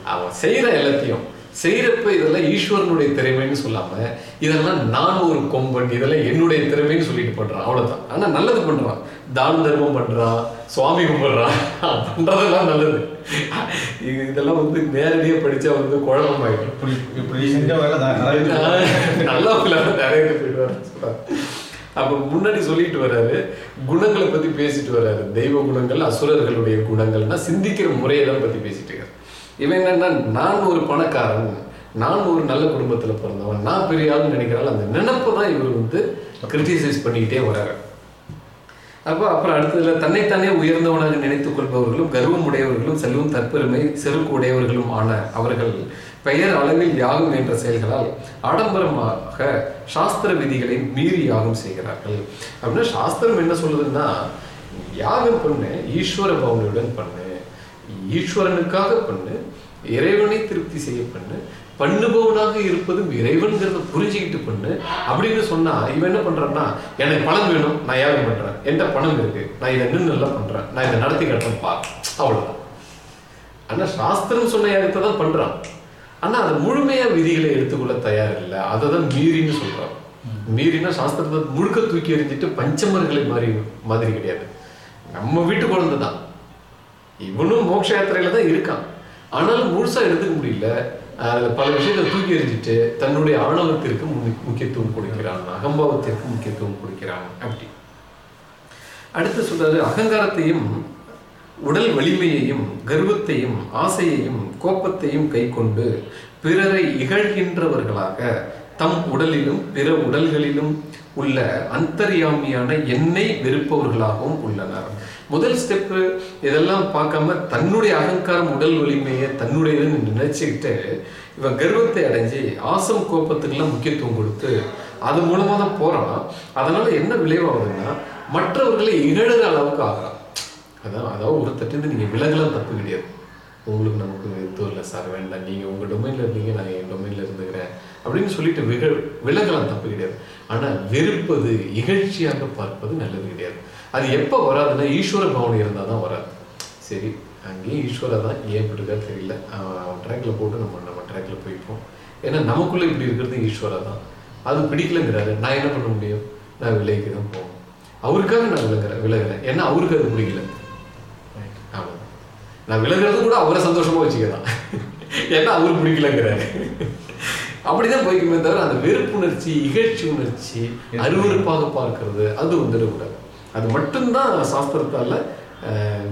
அவன் செய்யற எல்லாத்தையும் செய்யறப்ப இதெல்லாம் ஈஸ்வரனுடைய திறமைன்னு சொல்லாம இதெல்லாம் நான் ஒரு கொம்பன் இதெல்லாம் என்னுடைய திறமைன்னு சொல்லிட்டு பண்றான். அவ்வளவுதான். ஆனா நல்லது பண்றான். தான தர்மம் பண்றான் சுவாமி கும்பிடுறான் பண்றதெல்லாம் நல்லது. இது- இதெல்லாம் வந்து நேரடியா படிச்சா வந்து குழப்பமாயிடும். நல்லா நிறைய பேர் போயிடுவாரு. அப்ப முன்னாடி சொல்லிட்டு வர்றாரு குணங்களை பத்தி பேசிட்டு வர்றாரு. தெய்வ குணங்கள் அசுரர்களுடைய குணங்கள்னா சிந்திக்கிற முறையை தான் பத்தி பேசிட்டு இவன் என்னன்னா நான் ஒரு பணக்காரன் நான் ஒரு நல்ல குடும்பத்துல பிறந்தவன் நான் பெரிய ஆளுன்னு நினைக்கிறாள். அந்த நினப்பு தான் இவர் வந்து கிரிட்டிசைஸ் பண்ணிக்கிட்டே வர்றாரு. அப்போ அப்புறம் அடுத்ததுல தன்னைத்தானே உயர்ந்தவனாக நினைத்துக் கொள்பவர்களும் கர்வம் உடையவர்களும் செல்வம் தற்பெருமை செருக்கு உடையவர்களும் ஆன அவர்கள் பெயர் அளவில் யாகம் என்ற செயல்களால் ஆடம்பரமாக சாஸ்திர விதிகளை மீறி யாகம் செய்கிறார்கள். அப்படின்னா சாஸ்திரம் என்ன சொல்லுதுன்னா யாகம் பண்ணு ஈஸ்வர பவனியுடன் பண்ணு. ஈஸ்வரனுக்காக பண்ணு இறைவனை திருப்தி செய்ய பண்ணு பண்ணுபவனாக இருப்பதும் இறைவன்கிறத புரிஞ்சுக்கிட்டு பண்ணு. அப்படின்னு சொன்னா இவன் என்ன பண்றான்னா எனக்கு பணம் வேணும் நான் யாகம் பண்றேன். என்கிட்ட பணம் இருக்கு நான் இதை நின்று நல்லா பண்றேன். நான் இதை நடத்தி காட்டுறேன் பா. அவ்வளவுதான். ஆனா சாஸ்திரம் சொன்ன யாகத்தை தான் பண்றான். ஆனா அது முழுமையா விதிகளை எடுத்துக்கொள்ள தயார் இல்லை அதை தான் மீறின்னு சொல்றான். மீறினா சாஸ்திரத்தை முழுக்க தூக்கி எறிஞ்சிட்டு பஞ்சமர்களை மாதிரி மாதிரி கிடையாது. நம்ம வீட்டு குழந்தை தான் இவனும் மோட்ச யாத்திரையில தான் இருக்கான். ஆனாலும் முழுசா எடுத்துக்க முடியல. பல விஷயத்தை தூக்கி எறிஞ்சிட்டு தன்னுடைய ஆணவத்திற்கு முக்கியத்துவம் கொடுக்கிறான் அகம்பாவத்திற்கு முக்கியத்துவம் கொடுக்கிறான் அப்படி. அடுத்து சொல்றாரு அகங்காரத்தையும் உடல் வலிமையையும் கர்வத்தையும் ஆசையையும் கோபத்தையும் கைக்கொண்டு பிறரை இகழ்கின்றவர்களாக தம் உடலிலும் பிற உடல்களிலும் உள்ள அந்தர்யாமியான எண்ணெய் வெறுப்பவர்களாகவும் உள்ளனர். முதல் ஸ்டெப்பு இதெல்லாம் பார்க்காம தன்னுடைய அகங்காரம் உடல் வலிமையை தன்னுடையதுன்னு நினைச்சுக்கிட்டு இவன் கர்வத்தை அடைஞ்சு ஆசம் கோபத்துக்கெல்லாம் முக்கியத்துவம் கொடுத்து அது மூலமா தான் போகிறான் அதனால என்ன விளைவாகுதுன்னா மற்றவர்களை இகழுற அளவுக்கு ஆகிறான். அதான் அதாவது ஒருத்தட்டு நீங்க விலகலாம் தப்பு கிடையாது. உங்களுக்கு நமக்கு எதுவும் இல்லை சார் வேண்டாம். நீங்கள் உங்க டொமைனில் இருந்தீங்க நான் என் டொமைனில் இருந்துக்கிறேன். அப்படின்னு சொல்லிட்டு விக விலகலாம் தப்பு கிடையாது. ஆனா வெறுப்பது இகழ்ச்சியாக பார்ப்பது நல்லது கிடையாது. அது எப்போ வராதுன்னா ஈஸ்வர பவனி இருந்தால் தான் வராது. சரி அங்கேயும் ஈஸ்வரா தான் ஏன் இருக்கா தெரியல ட்ராக்ல போட்டு நம்ம நம்ம ட்ராக்ல போய்ப்போம். ஏன்னா நமக்குள்ள இப்படி இருக்கிறது ஈஸ்வரா தான். அது பிடிக்கலங்கிறாரு. நான் என்ன பண்ண முடியும்? நான் விலைக்கு தான் போகணும். அவருக்காக நான் விலகிறேன் விலகிறேன். ஏன்னா அவருக்கு அது பிடிக்கல. ஆமா நான் விலகிறது கூட அவரை சந்தோஷமா வச்சுக்கலாம் ஏன்னா அவரு பிடிக்கலங்கிறாரு. அப்படிதான் போய்க்குமே தவிர அந்த வெறுப்புணர்ச்சி இகழ்ச்சி உணர்ச்சி அருவருப்பாக பார்க்கிறது அது வந்துடக்கூடாது. அது மட்டும்தான் சாஸ்திரத்தால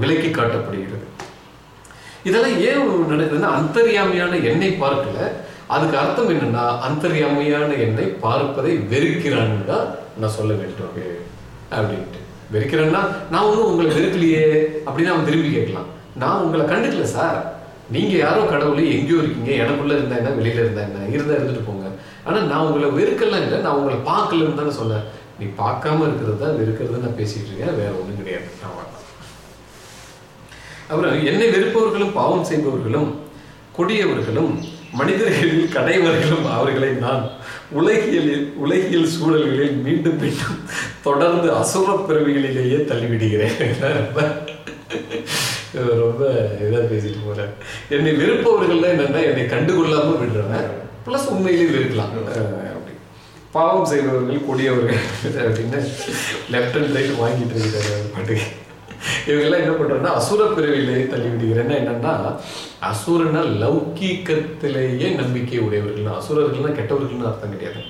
விலக்கி காட்டப்படுகிறது. இதெல்லாம் ஏன் நடக்குதுன்னா அந்தர்யாமியான எண்ணை பார்க்கல. அதுக்கு அர்த்தம் என்னன்னா அந்தர்யாமியான எண்ணை பார்ப்பதை வெறுக்கிறான்னு தான் நான் சொல்ல வேண்டும். அப்படின்ட்டு. வெறுக்கிறேன்னா நான் ஒன்றும் உங்களை வெறுக்கலையே அப்படின்னு அவன் திரும்பி கேட்கலாம். நான் உங்களை கண்டுக்கல சார். நீங்க யாரோ கடவுளே எங்கேயோ இருக்கீங்க எனக்குள்ள இருந்தா என்ன வெளியில இருந்தா என்ன இருந்தா இருந்துட்டு போங்க. ஆனா நான் உங்களை வெறுக்கலாம் இல்லை நான் உங்களை பார்க்கலன்னு தானே சொன்னேன் நீ பார்க்காம இருக்கிறது தான் வெறுக்கிறது நான் பேசிட்டு இருக்கேன். வேற ஒண்ணும் கிடையாது. அப்புறம் என்னை வெறுப்பவர்களும் பாவம் செய்பவர்களும் கொடியவர்களும் மனிதர்களில் கடைவர்களும் அவர்களை நான் உலகியலில் உலகியல் சூழல்களில் மீண்டும் மீண்டும் தொடர்ந்து அசுர பிறவிகளிலேயே தள்ளிவிடுகிறேன். ரொம்ப ரொம்ப இதாக பேசிட்டு போறேன் என்னை வெறுப்பவர்கள் என்னன்னா என்னை கண்டுகொள்ளாம விடுறேன் ப்ளஸ் உண்மையிலேயே வெறுக்கலாம். பாவம் செய்பவர்கள் கொடியவர்கள். அப்படின்னு லெஃப்ட் அண்ட் ரைட் வாங்கிட்டு இருக்கிறாரு பாட்டுக்கு. இவங்கெல்லாம் என்ன பண்ணுறோன்னா அசுர பிரிவிலேயே தள்ளி விடுகிறேன்னா என்னன்னா அசுரனா லௌகீகத்திலேயே நம்பிக்கை உடையவர்கள். அசுரர்கள்னா கெட்டவர்கள்னு அர்த்தம் கிடையாது.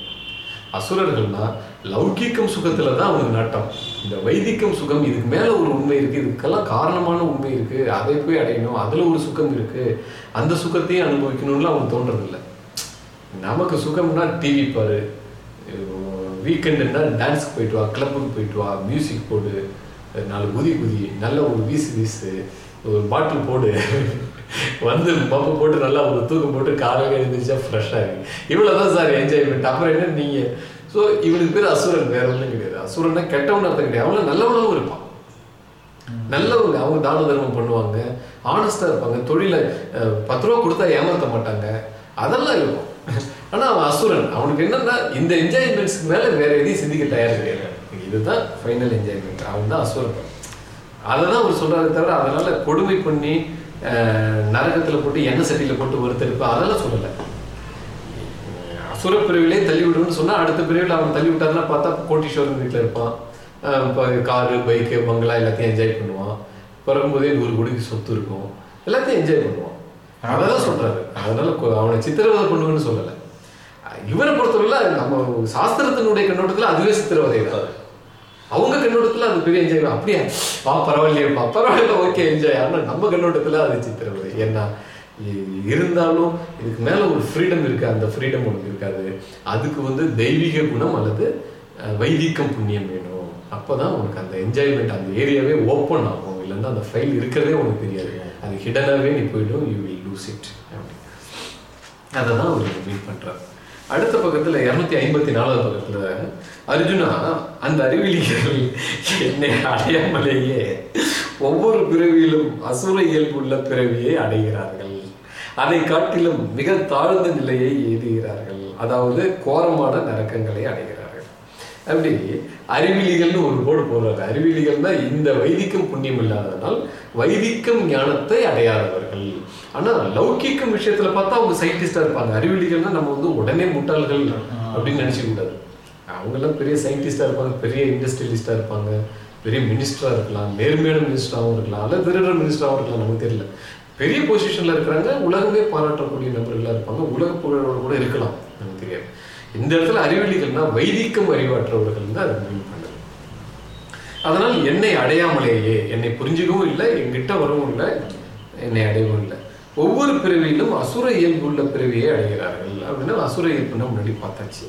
அசுரர்கள்னா லௌகிக்கம் சுகத்துல தான் அவனுக்கு நாட்டம். இந்த வைதிக்கம் சுகம் இதுக்கு மேல ஒரு உண்மை இருக்கு இதுக்கெல்லாம் காரணமான உண்மை இருக்கு. அதை போய் அடையணும் அதுல ஒரு சுகம் இருக்கு. அந்த சுகத்தையும் அனுபவிக்கணும்னு அவன் தோன்றதில்லை. நமக்கு சுகம்னா டிவி பாரு. வீக்கெண்டுன்னா டான்ஸுக்கு போயிட்டு வா கிளப்புக்கு போயிட்டு வா மியூசிக் போடு. நாலு குதி குதி நல்ல ஒரு வீசு வீசு ஒரு பாட்டில் போடு. வந்து பப்பு போட்டு நல்லா ஒரு தூக்கம் போட்டு காலையில் எழுந்திரிச்சா ஃப்ரெஷ்ஷாக இருக்கு. இவ்வளோ தான் சார் என்ஜாய்மெண்ட் அப்புறம் என்ன நீங்கள் ஸோ இவனுக்கு பேர் அசுரன் வேற ஒன்றும் கிடையாது. அசுரன்னா கெட்டவன் அர்த்தம் கிடையாது. அவனும் நல்லவனாகவும் இருப்பான். நல்லவங்க அவங்க தான தர்மம் பண்ணுவாங்க. ஆனஸ்டாக இருப்பாங்க. தொழிலை பத்து ரூபா கொடுத்தா ஏமாற்ற மாட்டாங்க. அதெல்லாம் இருக்கும். ஆனா அவன் அசுரன். அவனுக்கு என்னன்னா இந்த என்ஜாய்மெண்ட்ஸ்க்கு மேல வேற எதையும் சிந்திக்க தயார் கிடையாது. இதுதான் ஃபைனல் என்ஜாய்மெண்ட் அவன் தான் அசுரன். அதை தான் அவர் சொல்றாரு தவிர அதனால கொடுமை பண்ணி நரகத்துல போட்டு எண்ணெய் சட்டியில போட்டு ஒருத்தருப்பு அதெல்லாம் சொல்லலை. அசுர பிரிவிலே தள்ளி விடுன்னு சொன்னா அடுத்த பிரிவில் அவன் தள்ளி விட்டாருன்னா பார்த்தா கோட்டீஸ்வரன் வீட்டில் இருப்பான். இப்போ காரு பைக்கு பங்களா எல்லாத்தையும் என்ஜாய் பண்ணுவான். பிறகும்போதே நூறு கோடிக்கு சொத்து இருக்கும். எல்லாத்தையும் என்ஜாய் பண்ணுவான். அதான் சொல்றாரு. அதனால கொ- அவனை சித்திரவதை பண்ணுவேன்னு சொல்லலை. இவனை பொறுத்தவரையில நம்ம சாஸ்திரத்தினுடைய கண்ணோட்டத்தில் அதுவே சித்திரவதை தான் அவங்க கண்ணோட்டத்தில் அது பெரிய என்ஜாய் அப்படியா? வா பரவாயில்லையப்பா பரவாயில்ல ஓகே என்ஜாய் ஆனால் நம்ம கண்ணோட்டத்தில் அது சித்திரவதை. ஏன்னா இருந்தாலும் இதுக்கு மேலே ஒரு ஃப்ரீடம் இருக்கு. அந்த ஃப்ரீடம் உனக்கு இருக்காது. அதுக்கு வந்து தெய்வீக குணம் அல்லது வைதிகம் புண்ணியம் வேணும். அப்போ தான் உனக்கு அந்த என்ஜாய்மெண்ட் அந்த ஏரியாவே ஓப்பன் ஆகும். இல்லைன்னா அந்த ஃபைல் இருக்கிறதே உனக்கு தெரியாது. அது ஹிடனாகவே நீ போயிடும். யூ வில் லூஸ் இட் அப்படி அதை தான் அவர் மீட் பண்றார் அடுத்த பக்கத்துல இருநூத்தி ஐம்பத்தி நாலாவது பக்கத்துல அர்ஜுனா அந்த அறிவிலிகள் என்னை அடையாமலேயே ஒவ்வொரு பிறவியிலும் அசுர இயல்புள்ள பிறவியை அடைகிறார்கள். அதை காட்டிலும் மிக தாழ்ந்த நிலையை எய்துகிறார்கள். அதாவது கோரமான நரக்கங்களை அடைகிறார்கள். அப்படி அறிவிலிகள்னு ஒரு போர்டு போடுறாங்க. அறிவிலிகள்னா இந்த வைதிக்கம் புண்ணியம் இல்லாததனால் வைதிக்கம் ஞானத்தை அடையாதவர்கள். ஆனால் லௌகிக்கம் விஷயத்தில் பார்த்தா அவங்க சயின்டிஸ்டாக இருப்பாங்க. அறிவியலிகள்னா நம்ம வந்து உடனே முட்டாள்கள் அப்படின்னு நினச்சிக்க கூடாது. அவங்கெல்லாம் பெரிய சயின்டிஸ்டாக இருப்பாங்க பெரிய இண்டஸ்ட்ரியலிஸ்டாக இருப்பாங்க பெரிய மினிஸ்டராக இருக்கலாம் நேர்மையான மினிஸ்டராகவும் இருக்கலாம் அல்ல திருடர் மினிஸ்டராகவும் இருக்கலாம் நமக்கு தெரியல. பெரிய பொசிஷனில் இருக்கிறாங்க உலகமே பாராட்டக்கூடிய நபர்களாக இருப்பாங்க உலக புகழோட கூட இருக்கலாம் நமக்கு தெரியாது. இந்த இடத்துல அறிவிலிகள்னா வைதிக்கம் அறிவாற்றவர்கள் தான் அதை முடிவு பண்ணுது அதனால் என்னை அடையாமலேயே என்னை புரிஞ்சுக்கவும் இல்லை என்கிட்ட வரவும் இல்லை என்னை அடையவும் இல்லை. ஒவ்வொரு பிறவியிலும் அசுர இயல்புள்ள பிறவியை அடைகிறார்கள். அப்படின்னா அசுர இயல்புன்னா முன்னாடி பார்த்தாச்சு.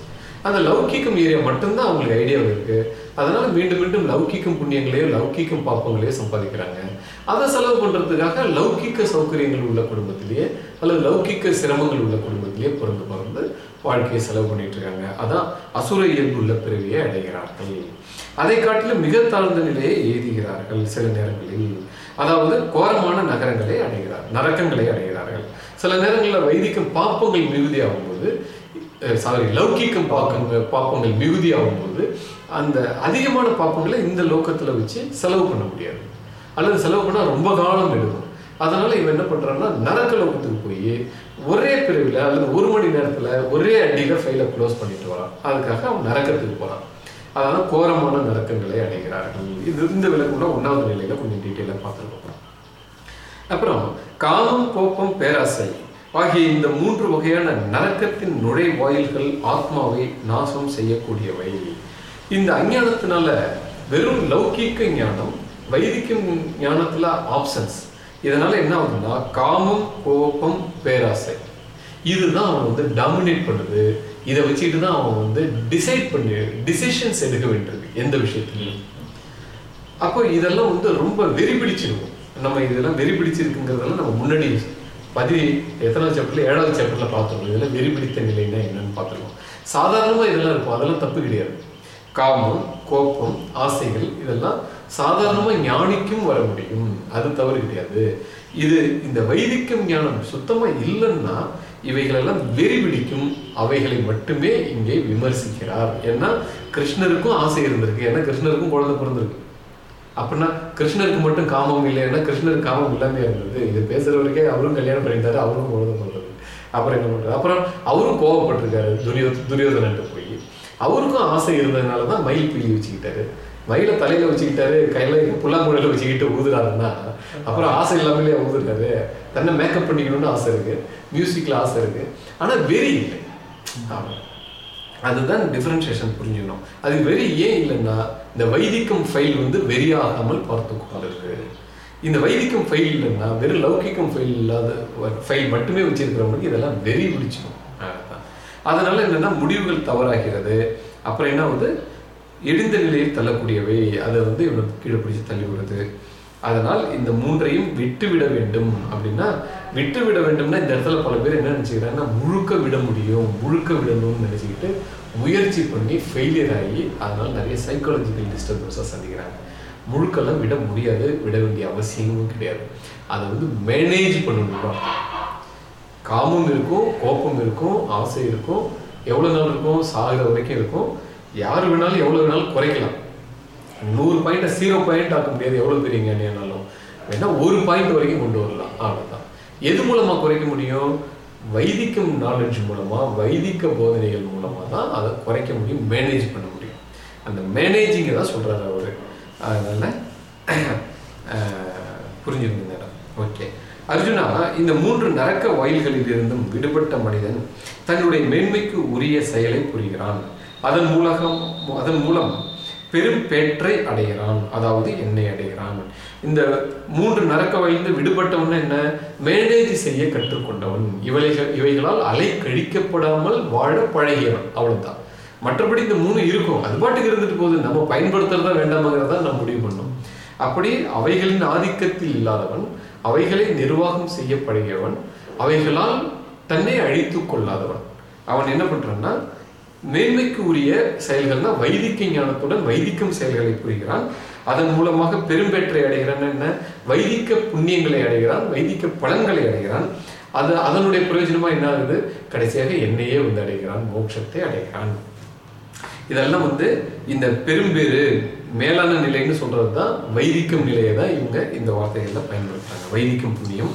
அந்த லௌகிக்கம் ஏரியா மட்டும்தான் அவங்களுக்கு ஐடியா இருக்கு அதனால மீண்டும் மீண்டும் லௌகிக்கும் புண்ணியங்களையோ லௌகிக்கம் பாப்பங்களையோ சம்பாதிக்கிறாங்க. அதை செலவு பண்றதுக்காக லௌகிக்க சௌகரியங்கள் உள்ள குடும்பத்திலேயே அல்லது லௌகிக்க சிரமங்கள் உள்ள குடும்பத்திலேயே பிறந்து பிறந்து வாழ்க்கையை செலவு பண்ணிட்டு இருக்காங்க. அதான் அசுர இயல்பு உள்ள பிறவியை அடைகிறார்கள். அதை காட்டிலும் மிக தாழ்ந்த நிலையை எய்துகிறார்கள் சில நேரங்களில். அதாவது கோரமான நகரங்களை அடைகிறார் நரக்கங்களை அடைகிறார்கள். சில நேரங்களில் வைதிக்கும் பாப்பங்கள் மிகுதியாகும் போது சாரி லௌகிக்கம் பாக்கங்கள் பாப்பங்கள் மிகுதியாகும் போது அந்த அதிகமான பாப்பங்களை இந்த லோக்கத்தில் வச்சு செலவு பண்ண முடியாது. அல்லது செலவு பண்ணால் ரொம்ப காலம் எடுக்கும். அதனால் இவன் என்ன பண்ணுறான்னா நரக்க லோகத்துக்கு போய் ஒரே பிரிவில் அல்லது ஒரு மணி நேரத்தில் ஒரே அடியில் ஃபைலை க்ளோஸ் பண்ணிட்டு வரான். அதுக்காக அவன் நரக்கத்துக்கு போகிறான் அதனால கோரமான நடக்கங்களை அடைகிறார்கள். இது இந்த விளக்கம்னா ஒன்றாவது நிலையில கொஞ்சம் டீட்டெயிலாக பார்த்துருக்கோம். அப்புறம் காமம் கோபம் பேராசை ஆகிய இந்த மூன்று வகையான நரக்கத்தின் நுழைவாயில்கள் ஆத்மாவை நாசம் செய்யக்கூடியவை. இந்த அஞ்ஞானத்தினால வெறும் லௌகீக ஞானம் வைதிக்கும் ஞானத்துல ஆப்ஷன்ஸ் இதனால என்ன ஆகுதுன்னா காமம் கோபம் பேராசை. இதுதான் அவன் வந்து டாமினேட் பண்ணுது. இதை வச்சுட்டு தான் அவன் வந்து டிசைட் பண்ணி டிசிஷன்ஸ் எடுக்க வேண்டியது எந்த விஷயத்துலையும். அப்போ இதெல்லாம் வந்து ரொம்ப வெறி பிடிச்சிருக்கும். நம்ம இதெல்லாம் வெறி பிடிச்சிருக்குங்கிறதெல்லாம் நம்ம முன்னாடி பதி எத்தனாவது சாப்டர்ல ஏழாவது சாப்டர்ல பார்த்துருக்கோம் இதெல்லாம் வெறி பிடித்த நிலைன்னா என்னன்னு பார்த்துருக்கோம் சாதாரணமாக இதெல்லாம் இருக்கும். அதெல்லாம் தப்பு கிடையாது. காமம் கோபம் ஆசைகள் இதெல்லாம் சாதாரணமாக ஞானிக்கும் வர முடியும். அது தவறு கிடையாது. இது இந்த வைதிக்கம் ஞானம் சுத்தமாக இல்லைன்னா இவைகளெல்லாம் வெறிபிடிக்கும் அவைகளை மட்டுமே இங்கே விமர்சிக்கிறார். ஏன்னா கிருஷ்ணருக்கும் ஆசை இருந்திருக்கு. ஏன்னா கிருஷ்ணருக்கும் குழந்தை பிறந்திருக்கு. அப்படின்னா கிருஷ்ணருக்கு மட்டும் காமம் இல்லைன்னா கிருஷ்ணருக்கு காமம் இல்லாம இருந்தது. இது பேசுறவருக்கே அவரும் கல்யாணம் பண்ணியிருந்தாரு அவரும் குழந்தை பிறந்தது. அப்புறம் என்ன பண்ணுறது அப்புறம் அவரும் கோவப்பட்டிருக்காரு துரியோ துரியோதனன்ட்டு போய். அவருக்கும் ஆசை இருந்ததுனால தான் மயில் பிள்ளி வச்சுக்கிட்டாரு. மயில தலையில வச்சுக்கிட்டாரு கையில புல்லாங்குழல வச்சுக்கிட்டு ஊதுறாருன்னா அப்புறம் ஆசை இல்லாமலே ஊதுறாரு. தன்னை மேக்கப் பண்ணிக்கணும்னு ஆசை இருக்கு. மியூசிக்ல ஆசை இருக்கு. ஆனா வெறி இல்லை. அதுதான் டிஃபரன்ஷியேஷன் புரிஞ்சுக்கணும். அது வெறி ஏன் இல்லைன்னா இந்த வைதிக்கம் ஃபைல் வந்து வெறியாகாமல் பார்த்து கொண்டிருக்கு. இந்த வைதிக்கம் ஃபைல் இல்லைன்னா வெறும் லௌகிக்கம் ஃபைல் இல்லாத ஃபைல் மட்டுமே வச்சிருக்கிறவங்களுக்கு இதெல்லாம் வெறி பிடிச்சிடும் அதனால என்னன்னா முடிவுகள் தவறாகிறது. அப்புறம் என்ன வந்து இடிந்த நிலையில் தள்ளக்கூடியவை அதை வந்து இவனுக்கு கீழே பிடிச்சி தள்ளி விடுது அதனால் இந்த மூன்றையும் விட்டு விட வேண்டும் அப்படின்னா விட்டு விட வேண்டும்னா இந்த இடத்துல பல பேர் என்ன நினச்சிக்கிறாங்கன்னா முழுக்க விட முடியும் முழுக்க விடணும்னு நினச்சிக்கிட்டு முயற்சி பண்ணி ஃபெயிலியர் ஆகி அதனால நிறைய சைக்காலஜிக்கல் டிஸ்டர்பன்ஸாக சந்திக்கிறாங்க. முழுக்கெல்லாம் விட முடியாது விட வேண்டிய அவசியமும் கிடையாது. அதை வந்து மேனேஜ் பண்ணணும். காமம் இருக்கும் கோபம் இருக்கும் ஆசை இருக்கும் எவ்வளோ நாள் இருக்கும் சாகிற வரைக்கும் இருக்கும். யார் வேணாலும் எவ்வளோ வேணாலும் குறைக்கலாம். நூறு பாயிண்ட்டை ஜீரோ பாயிண்ட் ஆக்க முடியாது எவ்வளோ பெரிய ஞானியானாலும் வேணா ஒரு பாயிண்ட் வரைக்கும் கொண்டு வரலாம். அவ்வளோதான் எது மூலமாக குறைக்க முடியும்? வைதிக்கம் நாலேஜ் மூலமாக வைதிக்க போதனைகள் மூலமாக தான் அதை குறைக்க முடியும் மேனேஜ் பண்ண முடியும். அந்த மேனேஜிங்கை தான் சொல்கிறாரு அவர். அதனால் புரிஞ்சுக்கணும் மேடம் ஓகே அர்ஜுனா இந்த மூன்று நரக்க வயல்களில் இருந்தும் விடுபட்ட மனிதன் தன்னுடைய மேன்மைக்கு உரிய செயலை புரிகிறான். அதன் மூலகம் அதன் மூலம் பெரும் பேற்றை அடைகிறான். அதாவது என்னை அடைகிறான். இந்த மூன்று நரக்க வயலிருந்து விடுபட்டவன் என்ன? மேனேஜ் செய்ய கற்றுக்கொண்டவன். இவைகள் இவைகளால் அலை கழிக்கப்படாமல் வாழ பழகியவன். அவ்வளவுதான். மற்றபடி இந்த மூணு இருக்கும். அது பாட்டுக்கு இருந்துட்டு போகுது. நம்ம பயன்படுத்துறதா வேண்டாமாங்கிறதா நம்ம முடிவு பண்ணோம். அப்படி அவைகளின் ஆதிக்கத்தில் இல்லாதவன் அவைகளை நிர்வாகம் செய்ய பழகியவன் அவைகளால் தன்னை அழித்து கொள்ளாதவன். அவன் என்ன பண்றான்னா மேன்மைக்கு உரிய செயல்கள்னா வைதிக ஞானத்துடன் வைதிக்கம் செயல்களை புரிகிறான். அதன் மூலமாக பெரும்பேற்றை அடைகிறான். என்ன? வைதிக்க புண்ணியங்களை அடைகிறான். வைதிக்க பலன்களை அடைகிறான். அது அதனுடைய பிரயோஜனமா என்ன ஆகுது? கடைசியாக என்னையே வந்து அடைகிறான். மோட்சத்தை அடைகிறான். இதெல்லாம் வந்து இந்த பெரும்பேறு மேலான நிலைன்னு சொல்றது தான் வைதிக்கம் நிலையை தான் இவங்க இந்த வார்த்தைகள்ல பயன்படுத்துறாங்க. வைதிக்கம் புண்ணியம்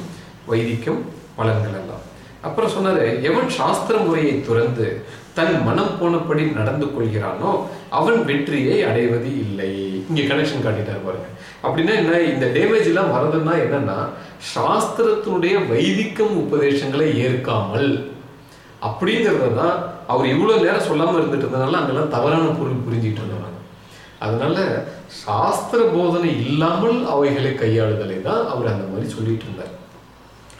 வைதிக்கம் பலன்கள் எல்லாம். அப்புறம் சொன்னாரு எவன் சாஸ்திர முறையை துறந்து தன் மனம் போனபடி நடந்து கொள்கிறானோ அவன் வெற்றியை அடைவது இல்லை. இங்க கனெக்ஷன் காட்டிட்டார் பாருங்க. அப்படின்னா என்ன இந்த டேமேஜ் எல்லாம் வர்றதுன்னா என்னன்னா சாஸ்திரத்தினுடைய வைதிக்கம் உபதேசங்களை ஏற்காமல் அப்படிங்கிறத தான் அவர் இவ்வளவு நேரம் சொல்லாம இருந்துட்டு இருந்ததுனால அங்கெல்லாம் தவறான பொருள் புரிஞ்சிட்டு இருந்தாங்க அதனால சாஸ்திர போதனை இல்லாமல் அவைகளை கையாளுதலை தான் அவர் அந்த மாதிரி சொல்லிட்டு இருந்தார்.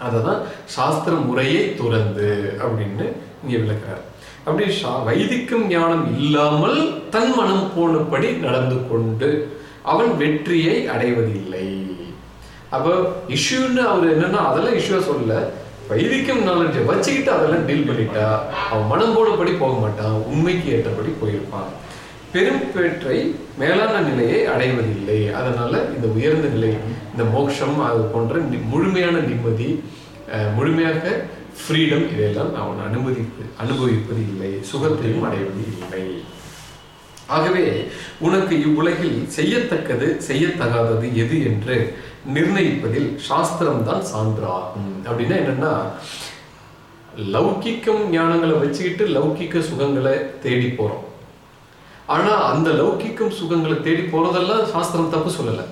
அதை தான் சாஸ்திர முறையை துறந்து அப்படின்னு இங்க விளக்குறாரு. அப்படி வைதிக்கும் ஞானம் இல்லாமல் தன் மனம் போனபடி நடந்து கொண்டு அவன் வெற்றியை அடைவதில்லை. அப்போ இஷ்யூன்னு அவர் என்னன்னா அதெல்லாம் இஷ்யூவா சொல்லல. வைதிக்கம் நாலேஜை வச்சுக்கிட்டு அதெல்லாம் டீல் பண்ணிட்டா அவன் மனம் போனபடி போக மாட்டான் உண்மைக்கு ஏற்றபடி போயிருப்பான். பெரும் பேற்றை மேலான நிலையை அடைவதில்லை. அதனால இந்த உயர்ந்த நிலை இந்த மோட்சம் அது போன்ற முழுமையான நிம்மதி முழுமையாக ஃப்ரீடம் இதையெல்லாம் அவன் அனுமதிப்பு அனுபவிப்பது இல்லை. சுகத்தையும் அடைவது இல்லை. ஆகவே உனக்கு இவ்வுலகில் செய்யத்தக்கது செய்யத்தகாதது எது என்று நிர்ணயிப்பதில் சாஸ்திரம் தான் சான்றாகும். அப்படின்னா என்னன்னா லௌகிக்கம் ஞானங்களை வச்சுக்கிட்டு லௌகிக்க சுகங்களை தேடி போறோம். ஆனா அந்த லௌகிக்கம் சுகங்களை தேடி போறதெல்லாம் சாஸ்திரம் தப்பு சொல்லலை.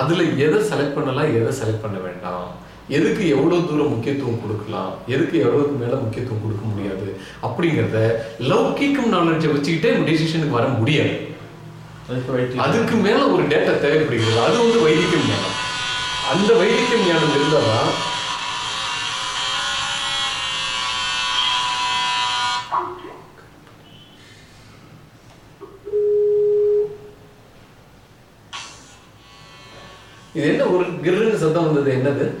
அதுல எதை செலக்ட் பண்ணலாம் எதை செலக்ட் பண்ண வேண்டாம். எதுக்கு எவ்வளவு தூரம் முக்கியத்துவம் கொடுக்கலாம்? எதுக்கு எவ்வளவுக்கு மேல முக்கியத்துவம் கொடுக்க முடியாது? அப்படிங்கிறத லௌகிக்கம் நாலேஜை வச்சுக்கிட்டே டிசிஷனுக்கு வர முடியாது. அதுக்கு வைத்தியம். அதுக்கு மேல ஒரு டேட்டா தேவைப்படுகிறது. அது வந்து வைதிகம் ஞானம். அந்த வைதிகம் ஞானம் இருந்தாதான் இது என்ன ஒரு கிர்ன்னு சத்தம் வந்தது? என்னது?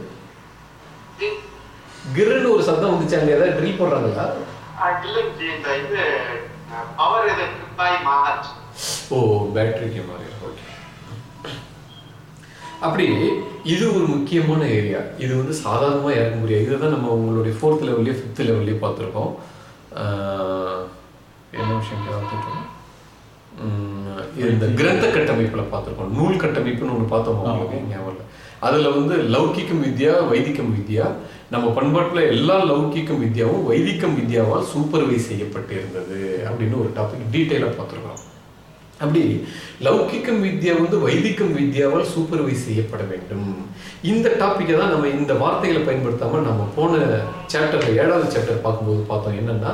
போடுறாங்களா? இல்லைங்க இந்த இது பவர் இது ட்ரிப் ஆகி மாறிச்சு. ஓ பேட்டரிக்கு மாதிரி ஓகே அப்படி இது ஒரு முக்கியமான ஏரியா இது வந்து சாதாரணமாக இறக்க முடியாது. இதை தான் நம்ம உங்களுடைய ஃபோர்த் லெவல்லையோ ஃபிஃப்த் லெவல்லையோ பார்த்துருக்கோம். என்ன விஷயம் பார்த்துருக்கோம்? இந்த கிரந்த கட்டமைப்பில் பார்த்துருக்கோம். நூல் கட்டமைப்புன்னு ஒன்று பார்த்தோம் உங்களுக்கு? ஞாபகம் இல்லை. அதில் வந்து லௌகிக்கம் வித்யா வைதிகம் வித்யா நம்ம பண்பாட்டில் எல்லா லௌகிக்கம் வித்யாவும் வைதிகம் வித்யாவால் சூப்பர்வைஸ் செய்யப்பட்டு இருந்தது அப்படின்னு ஒரு டாபிக் டீட்டெயிலாக பார்த்துருக்கோம். அப்படி லௌகிக்கம் வித்யா வந்து வைதிகம் வித்யாவால் சூப்பர்வைஸ் செய்யப்பட வேண்டும். இந்த டாப்பிக்கை தான் நம்ம இந்த வார்த்தைகளை பயன்படுத்தாமல் நம்ம போன சாப்டர்ல ஏழாவது சாப்டர் பார்க்கும்போது பார்த்தோம் என்னன்னா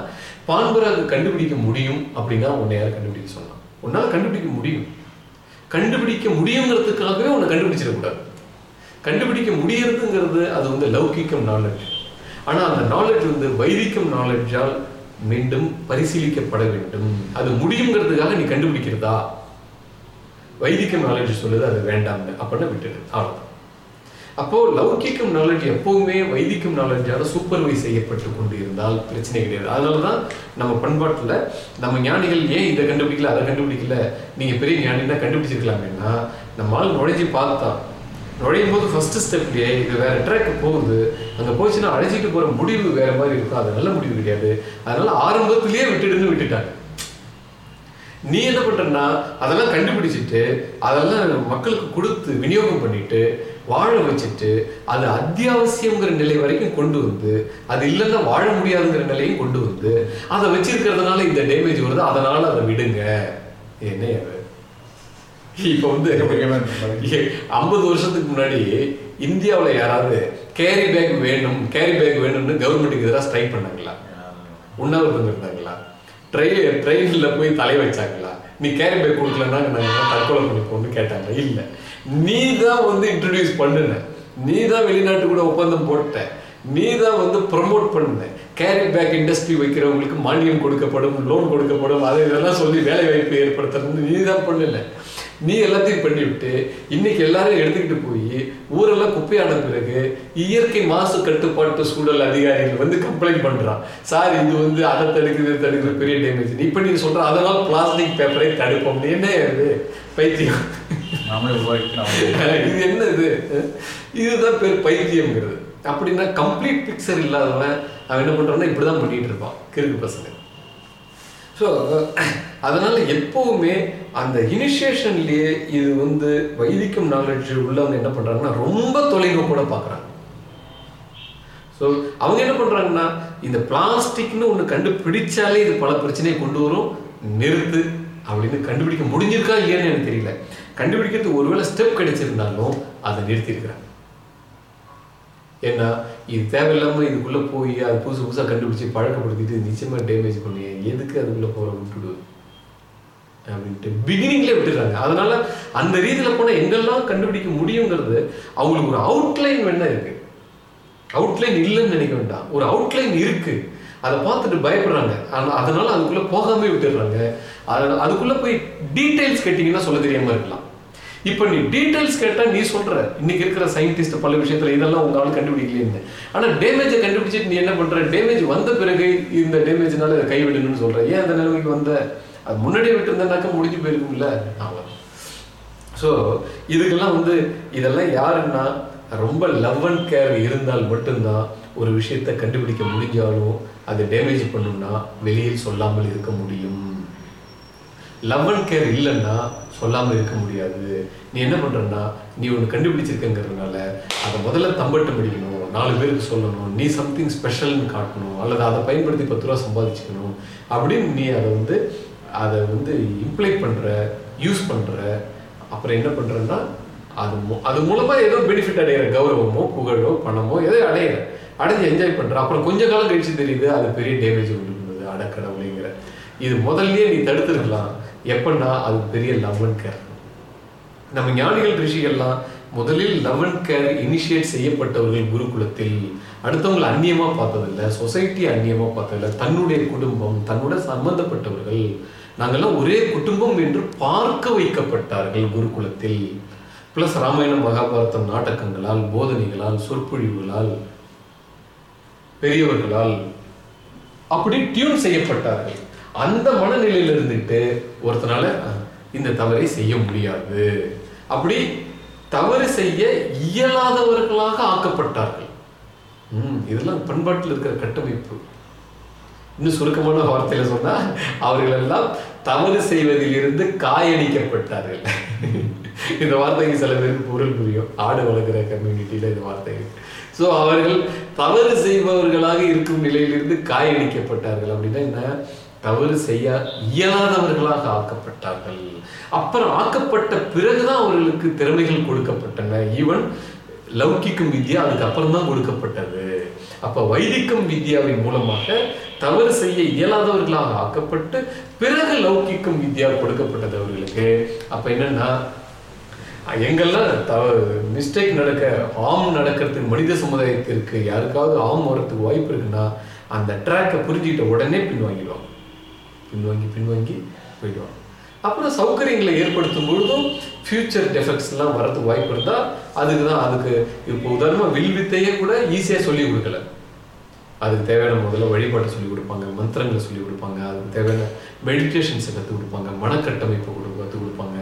பான்பராக கண்டுபிடிக்க முடியும் அப்படின்னா உன்னை யார் கண்டுபிடிக்க சொன்னான்? உன்னால் கண்டுபிடிக்க முடியும். கண்டுபிடிக்க முடியுங்கிறதுக்காகவே உன்னை கண்டுபிடிச்சிடக்கூடாது. கண்டுபிடிக்க முடியறதுங்கிறது அது வந்து லௌகிக்கம் நாலேஜ் ஆனால் அந்த நாலேஜ் வந்து வைதிக்கம் நாலேஜால் மீண்டும் பரிசீலிக்கப்பட வேண்டும். அது முடியுங்கிறதுக்காக நீ கண்டுபிடிக்கிறதா? வைதிகம் நாலேஜ் சொல்லுது அது வேண்டாம்னு. அப்படின்னா விட்டுடு. அவ்வளவுதான். அப்போ லௌகிக்கம் நாலேஜ் எப்பவுமே வைதிக்கம் நாலேஜால சூப்பர்வைஸ் செய்யப்பட்டு கொண்டு இருந்தால் பிரச்சனை கிடையாது. அதனாலதான் நம்ம பண்பாட்டில் நம்ம ஞானிகள் ஏன் இதை கண்டுபிடிக்கல அதை கண்டுபிடிக்கல? நீங்கள் பெரிய ஞானினா கண்டுபிடிச்சிருக்கலாமேன்னா நம்ம ஆள் நுழைஞ்சு பார்த்தா நுழையும் போது ஃபர்ஸ்ட் ஸ்டெப்லேயே இது வேற ட்ராக்கு போகுது. அங்கே போச்சுன்னா அழைச்சிட்டு போற முடிவு வேற மாதிரி இருக்கும். அது நல்ல முடிவு கிடையாது. அதனால் ஆரம்பத்திலேயே விட்டுடுன்னு விட்டுட்டாங்க. நீ என்ன பண்ணுறன்னா அதெல்லாம் கண்டுபிடிச்சிட்டு அதெல்லாம் மக்களுக்கு கொடுத்து விநியோகம் பண்ணிட்டு வாழ வச்சுட்டு அது அத்தியாவசியங்கிற நிலை வரைக்கும் கொண்டு வந்து அது இல்லைன்னா வாழ முடியாதுங்கிற நிலையும் கொண்டு வந்து அதை வச்சிருக்கிறதுனால இந்த டேமேஜ் வருது. அதனால அதை விடுங்க. என்ன இப்ப வந்து ஐம்பது வருஷத்துக்கு முன்னாடி இந்தியாவுல யாராவது கேரி பேக் வேணும் கேரி பேக் வேணும்னு கவர்மெண்ட்டுக்கு எதிராக ஸ்ட்ரைக் பண்ணாங்களா? உண்ணாவிரதம் இருந்தாங்களா? ட்ரெயின் ட்ரெயின்ல போய் தலை வச்சாங்களா? நீ கேரி பேக் கொடுக்கலன்னா நாங்க தற்கொலை பண்ணிப்போம்னு கேட்டாங்க இல்ல. நீ தான் வந்து இன்ட்ரடியூஸ் பண்ணுன. நீ தான் வெளிநாட்டு கூட ஒப்பந்தம் போட்ட. நீ தான் வந்து ப்ரமோட் பண்ண. கேரி பேக் இண்டஸ்ட்ரி வைக்கிறவங்களுக்கு மானியம் கொடுக்கப்படும் லோன் கொடுக்கப்படும் அதை இதெல்லாம் சொல்லி வேலை வாய்ப்பு ஏற்படுத்துறது நீ தான் பண்ணல. நீ எல்லாத்தையும் பண்ணிவிட்டு இன்னைக்கு எல்லாரும் எடுத்துக்கிட்டு போய் ஊரெல்லாம் குப்பையான பிறகு இயற்கை மாசு கட்டுப்பாட்டு சூழல் அதிகாரிகள் வந்து கம்ப்ளைண்ட் பண்றான் சார் இது வந்து அதை தடுக்குது தடுக்குது பெரிய டேமேஜ் இப்ப நீங்க சொல்ற அதனால பிளாஸ்டிக் பேப்பரை தடுப்போம். என்ன இது? பைத்தியம். <laughs> இது என்ன இது? இதுதான் பேர் பைத்தியம்ங்கிறது. அப்படின்னா கம்ப்ளீட் பிக்சர் இல்லாதவன் அவன் என்ன பண்றான்னா இப்படிதான் பண்ணிட்டு இருப்பான். கிறுக்கு பசங்க. ஸோ அதனால எப்பவுமே அந்த இனிஷியேஷன்லயே இது வந்து வைதிக்கும் நாலேஜ் உள்ளவங்க என்ன பண்றாங்கன்னா ரொம்ப தொலைவில் கூட பார்க்குறாங்க. ஸோ அவங்க என்ன பண்றாங்கன்னா இந்த பிளாஸ்டிக்னு ஒன்று கண்டுபிடிச்சாலே இது பல பிரச்சனையை கொண்டு வரும். நிறுத்து அப்படின்னு கண்டுபிடிக்க முடிஞ்சிருக்கா இல்லையான்னு எனக்கு தெரியல. கண்டுபிடிக்கிறதுக்கு ஒருவேளை ஸ்டெப் கிடைச்சிருந்தாலும் அதை நிறுத்தியிருக்கிறாங்க ஏன்னா இது தேவையில்லாமல் இதுக்குள்ளே போய் அது புதுசு புதுசாக கண்டுபிடிச்சி பழக்கப்படுத்திட்டு நிச்சயமாக டேமேஜ் பண்ணி எதுக்கு அதுக்குள்ளே போகிற விட்டுடு. அப்படின்ட்டு பிகினிங்லேயே விட்டுறாங்க அதனால அந்த ரீதியில் போனால் எங்கெல்லாம் கண்டுபிடிக்க முடியுங்கிறது அவங்களுக்கு ஒரு அவுட்லைன் வேணா இருக்கு. அவுட்லைன் இல்லைன்னு நினைக்க வேண்டாம். ஒரு அவுட்லைன் இருக்கு. அதை பார்த்துட்டு பயப்படுறாங்க. ஆனால் அதனால அதுக்குள்ளே போகாம விட்டுடுறாங்க. அது அதுக்குள்ளே போய் டீட்டெயில்ஸ் கேட்டிங்கன்னா சொல்ல தெரியாமல் இருக்கலாம். இப்போ நீ டீட்டெயில்ஸ் கேட்டால் நீ சொல்கிற இன்னைக்கு இருக்கிற சயின்டிஸ்ட் பல விஷயத்தில் இதெல்லாம் உங்களால் கண்டுபிடிக்கலையே ஆனால் டேமேஜை கண்டுபிடிச்சிட்டு நீ என்ன பண்ணுற டேமேஜ் வந்த பிறகு இந்த டேமேஜ்னால இதை கைவிடணும்னு சொல்கிற ஏன் அந்த நிலைமைக்கு வந்த? அது முன்னாடியே விட்டுருந்தனாக்கா முடிஞ்சு போயிருக்கும்ல? ஆமாம் ஸோ இதுக்கெல்லாம் வந்து இதெல்லாம் யாருன்னா ரொம்ப லவ் அண்ட் கேர் இருந்தால் மட்டும்தான் ஒரு விஷயத்தை கண்டுபிடிக்க முடிஞ்சாலும் அதை டேமேஜ் பண்ணும்னா வெளியில் சொல்லாமல் இருக்க முடியும். லவ் அண்ட் கேர் இல்லைன்னா சொல்லாமல் இருக்க முடியாது. நீ என்ன பண்ணுறன்னா நீ ஒன்று கண்டுபிடிச்சிருக்கங்கிறதுனால அதை முதல்ல தம்பட்டு முடிக்கணும் நாலு பேருக்கு சொல்லணும் நீ சம்திங் ஸ்பெஷல்னு காட்டணும் அல்லது அதை பயன்படுத்தி பத்து ரூபா சம்பாதிச்சுக்கணும் அப்படின்னு நீ அதை வந்து அதை வந்து இம்ப்ளை பண்ணுற யூஸ் பண்ணுற அப்புறம் என்ன பண்ணுறன்னா அது மூ- அது மூலமாக ஏதோ பெனிஃபிட் அடைகிற கௌரவமோ புகழோ பணமோ ஏதோ அடையிற அடைஞ்சு என்ஜாய் பண்ணுற அப்புறம் கொஞ்ச காலம் கழிச்சு தெரியுது அது பெரிய டேமேஜ் உண்டு பண்ணுது அடக்கடவுளைங்கிற. இது முதல்லயே நீ தடுத்துருக்கலாம். எப்படின்னா அது பெரிய லவ் அண்ட் கேர் நம்ம ஞானிகள் ரிஷிகள்லாம் முதலில் லவ் அண்ட் கேர் இனிஷியேட் செய்யப்பட்டவர்கள் குருகுலத்தில் அடுத்தவங்களை அந்நியமாக பார்த்ததில்ல சொசைட்டி அந்நியமாக பார்த்ததில்ல. தன்னுடைய குடும்பம் தன்னோட சம்பந்தப்பட்டவர்கள் நாங்கள்லாம் ஒரே குடும்பம் என்று பார்க்க வைக்கப்பட்டார்கள் குருகுலத்தில். பிளஸ் ராமாயணம் மகாபாரதம் நாடகங்களால் போதனைகளால் சொற்பொழிவுகளால் பெரியவர்களால் அப்படி டியூன் செய்யப்பட்டார்கள். அந்த மனநிலையில இருந்துட்டு ஒருத்தனால இந்த தவறை செய்ய முடியாது. அப்படி தவறு செய்ய இயலாதவர்களாக ஆக்கப்பட்டார்கள். உம் இதெல்லாம் பண்பாட்டில் இருக்கிற கட்டமைப்பு. இன்னும் சுருக்கமான வார்த்தையில சொன்னா அவர்கள் எல்லாம் தவறு செய்வதில் இருந்து காயடிக்கப்பட்டார்கள். இந்த வார்த்தைக்கு சில பேருக்கு பொருள் புரியும். ஆடு வளர்க்குற கம்யூனிட்டியில இந்த வார்த்தைகள். ஸோ அவர்கள் தவறு செய்பவர்களாக இருக்கும் நிலையிலிருந்து காயடிக்கப்பட்டார்கள். அப்படின்னா என்ன? தவறு செய்ய இயலாதவர்களாக ஆக்கப்பட்டார்கள். அப்புறம் ஆக்கப்பட்ட பிறகுதான் அவர்களுக்கு திறமைகள் கொடுக்கப்பட்டன. ஈவன் லௌகிக்கும் வித்யா அதுக்கு தான் கொடுக்கப்பட்டது. அப்ப வைதிக்கும் வித்யாவின் மூலமாக தவறு செய்ய இயலாதவர்களாக ஆக்கப்பட்டு பிறகு லௌகிக்கும் வித்யா கொடுக்கப்பட்டது அவர்களுக்கு. அப்ப என்னன்னா எங்கெல்லாம் தவ மிஸ்டேக் நடக்க ஆம் நடக்கிறதுக்கு மனித சமுதாயத்திற்கு யாருக்காவது ஆம் வரத்துக்கு வாய்ப்பு இருக்குன்னா அந்த ட்ராக்கை புரிஞ்சுக்கிட்ட உடனே பின்வாங்கிடுவாங்க. பின்வாங்கி பின்வாங்கி போயிடுவாங்க. அப்புறம் சௌகரியங்களை ஏற்படுத்தும் பொழுதும் ஃபியூச்சர் டெஃபெக்ட்ஸ்லாம் வரதுக்கு வாய்ப்பு இருந்தால் அதுக்கு தான் அதுக்கு இப்போ உதாரணமாக வில் வித்தையே கூட ஈஸியாக சொல்லி கொடுக்கல. அதுக்கு தேவையான முதல்ல வழிபாட்டை சொல்லிக் கொடுப்பாங்க மந்திரங்களை சொல்லிக் கொடுப்பாங்க அதுக்கு தேவையான மெடிடேஷன்ஸை கற்றுக் கொடுப்பாங்க மனக்கட்டமைப்பை கொடு கற்றுக் கொடுப்பாங்க.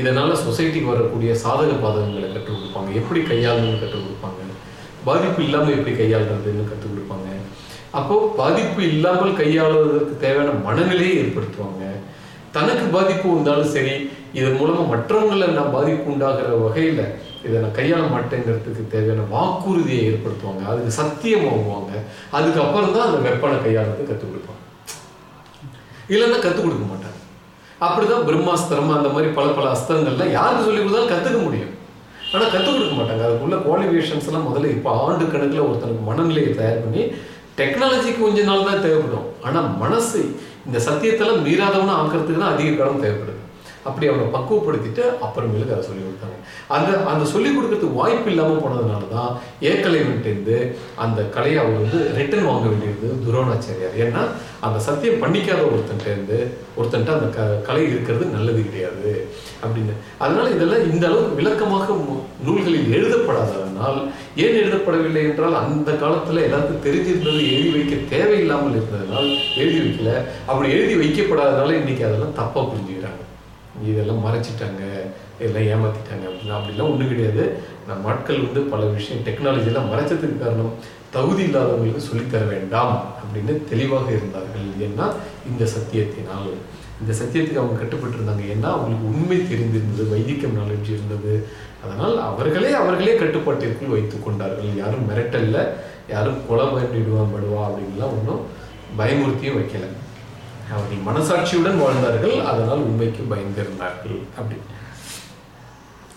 இதனால் சொசைட்டிக்கு வரக்கூடிய சாதக பாதகங்களை கற்றுக் கொடுப்பாங்க. எப்படி கையாளணும்னு கற்றுக் கொடுப்பாங்க. பாதிப்பு இல்லாமல் எப்படி கையாளுறதுன்னு கற்றுக் கொடுப்பாங்க அப்போ பாதிப்பு இல்லாமல் கையாளுவதற்கு தேவையான மனநிலையை ஏற்படுத்துவாங்க. தனக்கு பாதிப்பு வந்தாலும் சரி இதன் மூலமா மற்றவங்களை நான் பாதிப்பு உண்டாகிற வகையில இதை நான் கையாள மாட்டேங்கிறதுக்கு தேவையான வாக்குறுதியை ஏற்படுத்துவாங்க. அதுக்கு சத்தியம் வாங்குவாங்க அதுக்கப்புறம் தான் அந்த வெப்பனை கையாளுறது கற்றுக் கொடுப்பாங்க. இல்லைன்னா கற்றுக் கொடுக்க மாட்டாங்க. அப்படிதான் பிரம்மாஸ்திரம் அந்த மாதிரி பல பல அஸ்திரங்கள்லாம் யாருக்கு சொல்லி கொடுத்தாலும் கற்றுக்க முடியும். ஆனால் கற்றுக் கொடுக்க மாட்டாங்க. அதுக்குள்ள குவாலிஃபிகேஷன்ஸ் எல்லாம் முதல்ல இப்போ ஆண்டு கணக்கில் ஒருத்தனுக்கு மனநிலையை தயார் பண்ணி டெக்னாலஜி கொஞ்ச நாள் தான் தேவைப்படும். ஆனால் மனசு இந்த சத்தியத்தெல்லாம் மீறாதவனா ஆக்கிறதுக்கு தான் அதிக காலம் தேவைப்படுது. அப்படி அவனை பக்குவப்படுத்திட்டு அப்புறமேலுக்கு அதை சொல்லி கொடுத்தாங்க. அந்த அந்த சொல்லி கொடுக்கறதுக்கு வாய்ப்பு இல்லாமல் போனதுனால தான் ஏக்கலைவன்ட்டேருந்து அந்த கலையை அவர் வந்து ரிட்டர்ன் வாங்க வேண்டியது துரோணாச்சாரியார். ஏன்னா அந்த சத்தியம் பண்ணிக்காத ஒருத்தன்ட்டேருந்து ஒருத்தன்ட்ட அந்த க கலை இருக்கிறது நல்லது கிடையாது அப்படின்னு. அதனால இதெல்லாம் இந்த அளவுக்கு விளக்கமாக நூல்களில் எழுதப்படாததனால் ஏன் எழுதப்படவில்லை என்றால் அந்த காலத்தில் எல்லாத்துக்கும் தெரிஞ்சிருந்தது எழுதி வைக்க தேவையில்லாமல் இருந்ததனால் எழுதி வைக்கல. அப்படி எழுதி வைக்கப்படாதனால இன்னைக்கு அதெல்லாம் தப்பாக புரிஞ்சு இதெல்லாம் மறைச்சிட்டாங்க இதெல்லாம் ஏமாத்திட்டாங்க அப்படின்னா அப்படிலாம் ஒன்றும் கிடையாது. நம்ம ஆட்கள் வந்து பல விஷயம் டெக்னாலஜியெல்லாம் மறைச்சதுக்கு காரணம் தகுதி இல்லாதவங்களுக்கு சொல்லித்தர வேண்டாம் அப்படின்னு தெளிவாக இருந்தார்கள். ஏன்னா இந்த சத்தியத்தினால் இந்த சத்தியத்துக்கு அவங்க கட்டுப்பட்டு இருந்தாங்க ஏன்னா அவங்களுக்கு உண்மை தெரிந்திருந்தது வைதிக்கம் நாலேஜ் இருந்தது. அதனால் அவர்களே அவர்களே கட்டுப்பாட்டிற்குள் வைத்து கொண்டார்கள். யாரும் மிரட்டல்ல யாரும் கொலை பண்ணிடுவான் படுவா அப்படின்லாம் ஒன்றும் பயமுறுத்தியும் வைக்கலை. அவர்கள் மனசாட்சியுடன் வாழ்ந்தார்கள் அதனால் உண்மைக்கு பயந்திருந்தார்கள் அப்படி.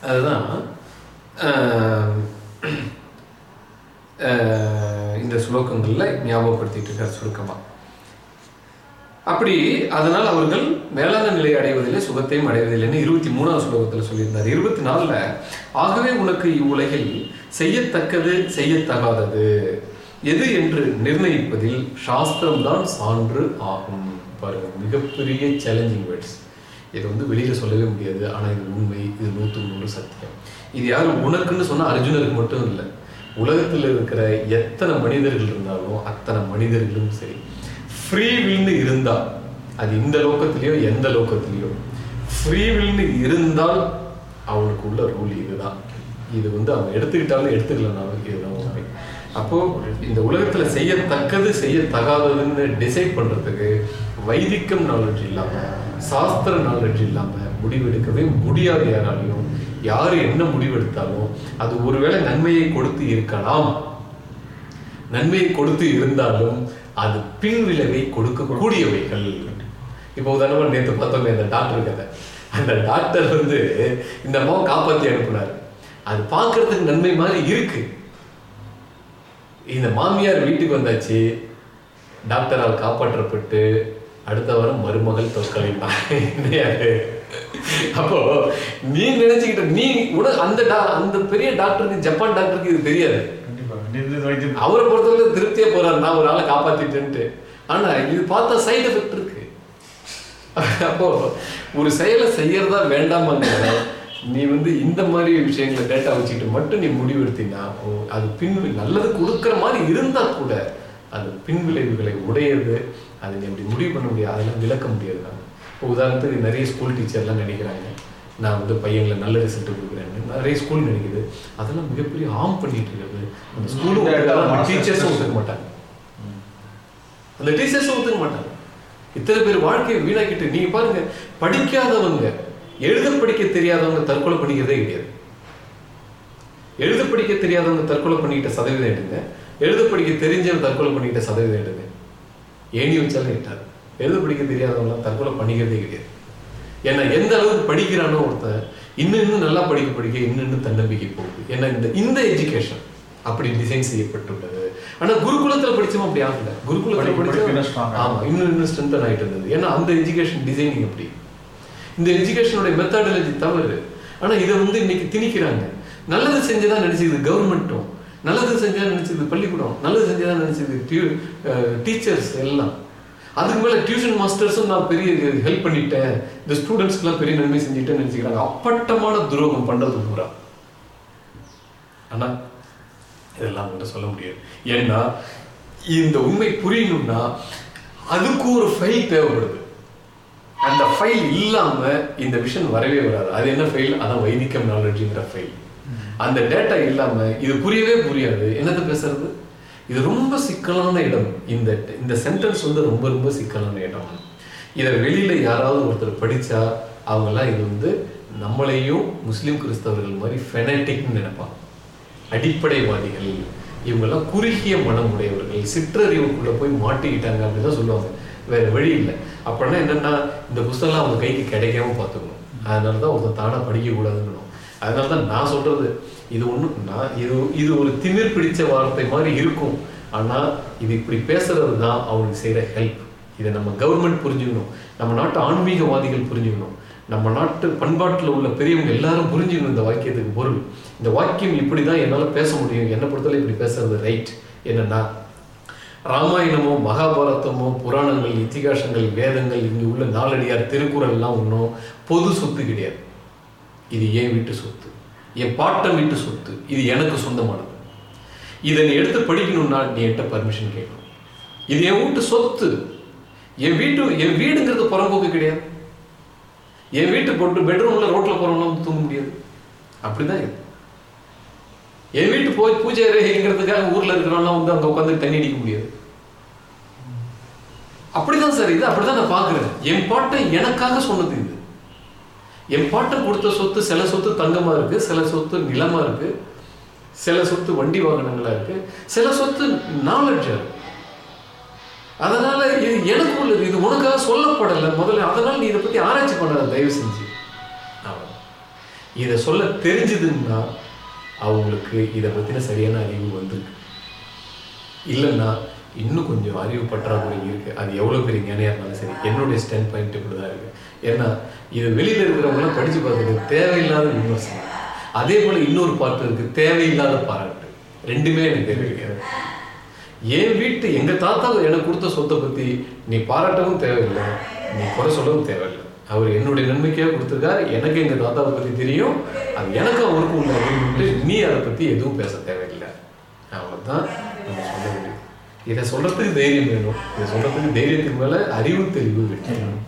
அதுதான் இந்த ஸ்லோகங்களில் ஞாபகப்படுத்திட்டு இருக்கார் சுருக்கமாக அப்படி அதனால் அவர்கள் மேலான நிலை அடைவதில்லை சுகத்தையும் அடைவதில்லைன்னு இருபத்தி மூணாவது ஸ்லோகத்தில் சொல்லியிருந்தார். இருபத்தி நாலில் ஆகவே உனக்கு இவ்வுலகில் செய்யத்தக்கது செய்யத்தகாதது. எது என்று நிர்ணயிப்பதில் சாஸ்திரம்தான் சான்று ஆகும். பாருங்க மிகப்பெரிய சேலஞ்சிங் வேர்ட்ஸ் இது வந்து வெளியில சொல்லவே முடியாது ஆனால் இது உண்மை இது நூற்றுக்கு நூறு சத்தியம். இது யாரும் உனக்குன்னு சொன்னா அர்ஜுனருக்கு மட்டும் இல்லை. உலகத்தில் இருக்கிற எத்தனை மனிதர்கள் இருந்தாலும் அத்தனை மனிதர்களும் சரி ஃப்ரீ வில்னு இருந்தா அது இந்த லோகத்திலேயோ எந்த லோகத்திலேயோ ஃப்ரீ வில்னு இருந்தால் அவனுக்கு உள்ள ரூல் இதுதான். இது வந்து அவன் எடுத்துக்கிட்டாலும் எடுத்துக்கலனாலும் இதுதான் உண்மை. அப்போ இந்த உலகத்துல செய்யத்தக்கது செய்யத்தகாததுன்னு டிசைட் பண்றதுக்கு வைதிக்கம் நாலேஜ் இல்லாமல் சாஸ்திர நாலேஜ் இல்லாமல் முடிவெடுக்கவே முடியாது யாராலையும். யார் என்ன முடிவெடுத்தாலும் அது ஒருவேளை நன்மையை கொடுத்து இருக்கலாம். நன்மையை கொடுத்து இருந்தாலும் அது பின் விளைவை கொடுக்கக்கூடியவைகள். இப்போ உதாரணமாக நேற்று பார்த்தோமே அந்த டாக்டர் கதை. அந்த டாக்டர் வந்து இந்த அம்மாவை காப்பாற்றி அனுப்புனார். அது பார்க்கறதுக்கு நன்மை மாதிரி இருக்கு. இந்த மாமியார் வீட்டுக்கு வந்தாச்சு. டாக்டரால் காப்பாற்றப்பட்டு அடுத்த வாரம் மருமகள் என்னையாது அப்போ நீ நினைச்சுக்கிட்ட நீ உன அந்த அந்த பெரிய டாக்டருக்கு ஜப்பான் டாக்டருக்கு இது தெரியாது. அவரை பொறுத்தவரை திருப்தியா போறாரு. நான் ஒரு ஆளை காப்பாத்திட்டேன்ட்டு. ஆனா இது பார்த்தா சைடு எஃபெக்ட் இருக்கு. அப்போ ஒரு செயலை செய்யறதா வேண்டாமாங்கிற நீ வந்து இந்த மாதிரி விஷயங்களை டேட்டா வச்சுக்கிட்டு மட்டும் நீ முடிவெடுத்தீங்கன்னா அது பின் நல்லது கொடுக்குற மாதிரி இருந்தா கூட அது பின் விளைவுகளை உடையது. அதை நீ அப்படி முடிவு பண்ண முடியாது. அதெல்லாம் விளக்க முடியாது நான். இப்போ உதாரணத்துக்கு நிறைய ஸ்கூல் டீச்சர்லாம் நினைக்கிறாங்க நான் வந்து பையங்களை நல்ல ரிசல்ட் கொடுக்குறேன்னு. நிறைய ஸ்கூல் நினைக்குது. அதெல்லாம் மிகப்பெரிய ஆம் பண்ணிட்டு இருக்குது. அந்த ஸ்கூலும் டீச்சர்ஸும் ஒத்துக்க மாட்டாங்க. அந்த டீச்சர்ஸும் ஒத்துக்க மாட்டாங்க. இத்தனை பேர் வாழ்க்கையை வீணாக்கிட்டு நீங்க பாருங்க படிக்காதவங்க எழுத படிக்க தெரியாதவங்க தற்கொலை பண்ணிக்கிறதே கிடையாது. எழுத படிக்க தெரியாதவங்க தற்கொலை பண்ணிக்கிட்ட சதவீதம் எடுங்க. எழுத படிக்க தெரிஞ்சவங்க தற்கொலை பண்ணிக்கிட்ட சதவீதம் எடுங்க. ஏணி வச்சாலும் எட்டாது. எழுத படிக்க தெரியாதவங்களாம் தற்கொலை பண்ணிக்கிறதே கிடையாது. ஏன்னா எந்த அளவுக்கு படிக்கிறானோ ஒருத்தன் இன்னும் இன்னும் நல்லா படிக்க படிக்க இன்னும் இன்னும் தன்னம்பிக்கை போகுது. ஏன்னா இந்த இந்த எஜுகேஷன் அப்படி டிசைன் செய்யப்பட்டுள்ளது. ஆனா குருகுலத்துல படிச்சவன் அப்படி ஆகல. குருகுலத்துல ஆகும். ஆமா இன்னும் இன்னும் ஸ்ட்ரென்தன் ஆயிட்டு இருந்தது. ஏன்னா அந்த எஜுகேஷன் டிசைனிங் அப்படி. இந்த எஜுகேஷனுடைய மெத்தடாலஜி தவறு. ஆனா இதை வந்து இன்னைக்கு திணிக்கிறாங்க. நல்லது செஞ்சதா நினைச்சது கவர்மெண்ட்டும் நல்லது செஞ்சால் நினச்சது பள்ளிக்கூடம் நல்லது சந்தியதாக நினச்சது டியூ டீச்சர்ஸ் எல்லாம். அதுக்கு மேலே டியூஷன் மாஸ்டர்ஸும் நான் பெரிய ஹெல்ப் பண்ணிட்டேன். இந்த ஸ்டூடெண்ட்ஸ்க்கெலாம் பெரிய நன்மை செஞ்சுட்டேன்னு நினச்சிக்கிறாங்க. அப்பட்டமான துரோகம் பண்ணுறது பூரா. ஆனால் இதெல்லாம் கூட சொல்ல முடியாது. ஏன்னா இந்த உண்மை புரியணும்னா அதுக்கு ஒரு ஃபைல் தேவைப்படுது. அந்த ஃபைல் இல்லாமல் இந்த விஷன் வரவே வராது. அது என்ன ஃபைல் அதான் வைதிக்கம் நாலேஜ்ங்கிற ஃபைல் அந்த டேட்டா இல்லாம இது புரியவே புரியாது. என்னது பேசுறது? இது ரொம்ப சிக்கலான இடம். இந்த இந்த சென்டென்ஸ் வந்து ரொம்ப ரொம்ப சிக்கலான இடம். இதை வெளியில யாராவது ஒருத்தர் படிச்சா அவங்கெல்லாம் இது வந்து நம்மளையும் முஸ்லிம் கிறிஸ்தவர்கள் மாதிரி ஃபெனட்டிக்னு நினைப்பாங்க. அடிப்படைவாதிகள். இவங்கெல்லாம் குறுகிய மனம் உடையவர்கள். சிற்றறிவுக்குள்ள போய் மாட்டிக்கிட்டாங்க அப்படின்னு தான் சொல்லுவாங்க. வேற வழி இல்லை. அப்படின்னா என்னன்னா இந்த புஸ்தகம்லாம் அவங்க கைக்கு கிடைக்காம பார்த்துக்கணும். அதனால தான் ஒருத்தன் தானா படிக்க கூடாதுன்னு அதனால தான் நான் சொல்றது இது ஒன்று நான் இது இது ஒரு திமிர் பிடிச்ச வார்த்தை மாதிரி இருக்கும். ஆனால் இது இப்படி பேசுறது தான் அவங்களுக்கு செய்கிற ஹெல்ப் இதை நம்ம கவர்மெண்ட் புரிஞ்சுக்கணும். நம்ம நாட்டு ஆன்மீகவாதிகள் புரிஞ்சுக்கணும். நம்ம நாட்டு பண்பாட்டில் உள்ள பெரியவங்க எல்லாரும் புரிஞ்சுக்கணும் இந்த வாக்கியத்துக்கு பொருள். இந்த வாக்கியம் இப்படி தான் என்னால் பேச முடியும். என்னை பொறுத்தவரை இப்படி பேசுறது ரைட் என்னன்னா ராமாயணமோ மகாபாரதமோ புராணங்கள் இத்திகாசங்கள் வேதங்கள் இங்கே உள்ள நாலடியார் திருக்குறள்லாம் ஒன்றும் பொது சொத்து கிடையாது. இது என் வீட்டு சொத்து. என் பாட்டன் வீட்டு சொத்து. இது எனக்கு சொந்தமானது. இதை நீ எடுத்து படிக்கணும்னா நீ என்கிட்ட பர்மிஷன் கேட்கணும். இது என் வீட்டு சொத்து. என் வீட்டு என் வீடுங்கிறது புறம்போக்கு கிடையாது. என் வீட்டு போட்டு பெட்ரூம்ல ரோட்டில் போறவங்க தூங்க முடியாது. அப்படிதான் இது. என் வீட்டு போய் பூஜை அறைங்கிறதுக்காக ஊர்ல இருக்கிறவங்களாம் வந்து அங்க உட்காந்து தண்ணி அடிக்க முடியாது. அப்படிதான் சார் இது அப்படிதான் நான் பாக்குறேன் என் பாட்டை எனக்காக சொன்னது என் பாட்டை கொடுத்த சொத்து சில சொத்து தங்கமாக இருக்குது சில சொத்து நிலமாக இருக்குது சில சொத்து வண்டி வாகனங்களா இருக்குது சில சொத்து நாலெட்ஜாக அதனால் இது எனக்கு உள்ளது இது உனக்காக சொல்லப்படலை முதல்ல அதனால் நீ இதை பற்றி ஆராய்ச்சி பண்ணாத தயவு செஞ்சு. இதை சொல்ல தெரிஞ்சதுன்னா அவங்களுக்கு இதை பற்றின சரியான அறிவு வந்திருக்கு. இல்லைன்னா இன்னும் கொஞ்சம் அறிவு பற்றாக்குறை இருக்குது அது எவ்வளோ பெரிய ஞானியாக இருந்தாலும் சரி என்னுடைய ஸ்டாண்ட் பாயிண்ட் இப்படிதான் இருக்குது ஏன்னா இது வெளியில் இருக்கிறவங்களாம் படித்து பார்த்துருக்கு தேவையில்லாத விமர்சனம். அதே போல் இன்னொரு பாட்டு இருக்குது தேவையில்லாத பாராட்டு. ரெண்டுமே எனக்கு தெரிவிக்கிறது என் வீட்டு எங்கள் தாத்தா எனக்கு கொடுத்த சொத்தை பற்றி நீ பாராட்டவும் தேவையில்லை நீ குறை சொல்லவும் தேவையில்லை. அவர் என்னுடைய நன்மைக்காக கொடுத்துருக்காரு. எனக்கு எங்கள் தாத்தாவை பற்றி தெரியும். அது எனக்கு அவருக்கும் உள்ள அறிவு நீ அதை பற்றி எதுவும் பேச தேவையில்லை. அவ்வளோதான் நம்ம சொல்ல முடியும் இதை சொல்கிறதுக்கு தைரியம் வேணும். இதை சொல்றதுக்கு தைரியத்துக்கு மேலே அறிவு தெளிவு வேணும்.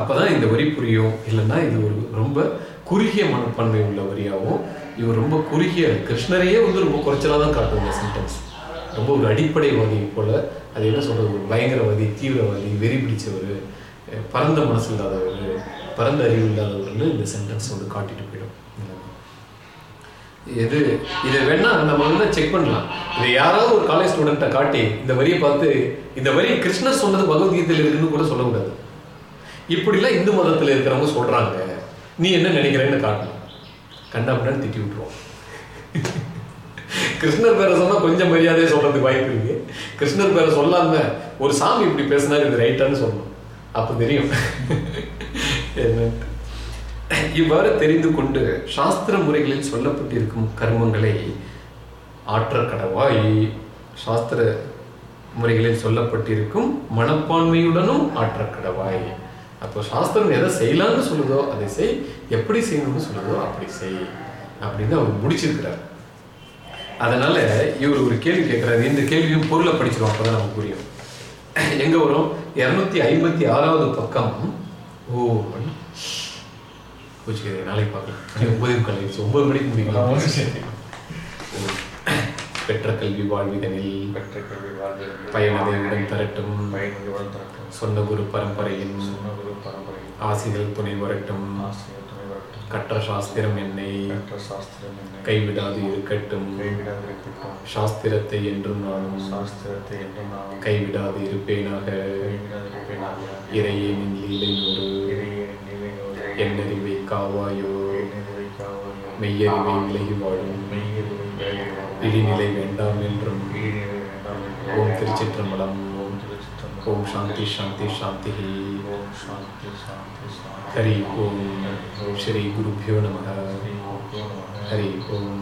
அப்பதான் இந்த வரி புரியும். இல்லைன்னா இது ஒரு ரொம்ப குறுகிய மனப்பான்மை உள்ள வரியாகவும் இவர் ரொம்ப குறுகிய கிருஷ்ணரையே வந்து ரொம்ப குறைச்சலா தான் காட்டும் இந்த சென்டென்ஸ் ரொம்ப ஒரு அடிப்படைவாதி போல அது என்ன சொல்றது ஒரு பயங்கரவாதி தீவிரவாதி வெறி பிடிச்சவர் பரந்த மனசு இல்லாதவர் பரந்த அறிவு இல்லாதவர்னு இந்த சென்டென்ஸ் வந்து காட்டிட்டு போயிடும். எது இதை வேணா நம்ம வந்து செக் பண்ணலாம். இதை யாராவது ஒரு காலேஜ் ஸ்டூடெண்ட்டை காட்டி இந்த வரியை பார்த்து இந்த வரி கிருஷ்ணர் சொன்னது பகவத்கீதையில் இருக்குன்னு கூட சொல்லக்கூடாது. இப்படிலாம் இந்து மதத்தில் இருக்கிறவங்க சொல்றாங்க. நீ என்ன நினைக்கிறேன்னு காட்டணும் கண்டாபின்னு திட்டி விட்டுருவோம். கிருஷ்ணர் பேரை சொன்னால் கொஞ்சம் மரியாதையை சொல்றதுக்கு வாய்ப்பு இருக்கு. கிருஷ்ணர் பேரை சொல்லாம ஒரு சாமி இப்படி பேசினாரு இது ரைட்டான்னு சொல்லணும். அப்போ தெரியும். என்னன்ட்டு. இவ்வாறு தெரிந்து கொண்டு சாஸ்திர முறைகளில் சொல்லப்பட்டிருக்கும் கர்மங்களை ஆற்ற கடவாய். சாஸ்திர முறைகளில் சொல்லப்பட்டிருக்கும் மனப்பான்மையுடனும் ஆற்ற கடவாய். அப்போ சாஸ்திரம் எதை செய்யலாம்னு சொல்லுதோ அதை செய். எப்படி செய்யணும்னு சொல்லுதோ அப்படி செய் அப்படின்னு அவர் முடிச்சிருக்கிறார். அதனால இவர் ஒரு கேள்வி கேட்கிறாரு. இந்த கேள்வியும் பொருளை படிச்சிடும் அப்பதான் நமக்கு புரியும். எங்க வரும்? இருநூத்தி ஐம்பத்தி ஆறாவது பக்கம். ஓ கோச்சிக்கிறேன் நாளைக்கு பார்க்கலாம். ஒன்பது காலேஜ் ஒன்பது மணிக்கு முடிக்கலாம். பெற்ற கல்வி வாழ்விதனில் பெற்ற கல்வி வாழ்வில் பயனதை உடன் தரட்டும். பயனுடைய வளர்த்தரட்டும் சொன்ன குரு பரம்பரையின் சொன்ன குரு பரம்பரை ஆசிகள் துணை வரட்டும். ஆசிரியர் துணை வரட்டும். கற்ற சாஸ்திரம் என்னை கற்ற சாஸ்திரம் என்னை கைவிடாது இருக்கட்டும். கைவிடாதிருக்கட்டும் சாஸ்திரத்தை என்றும் நானும் சாஸ்திரத்தை என்றும் நான் கைவிடாது இருப்பேனாக. கைவிடாதிருப்பேனாக இறையேனின் லீலையோடு இறையேனின் நிலையோடு. என்னறிவை காவாயோ. என்னை காவலோ மெய்யறிவை விலகி வாழும். மெய்யறிவை இடிநிலை வேண்டாம் என்றும். ஓம் திருச்சிற்றம்பலம். ஓம் சாந்தி சாந்தி சாந்தி ஓம் சாந்தி சாந்தி சாந்தி ஹரி ஓம் ஸ்ரீ குருபியோ நம. ஹரி ஓம்.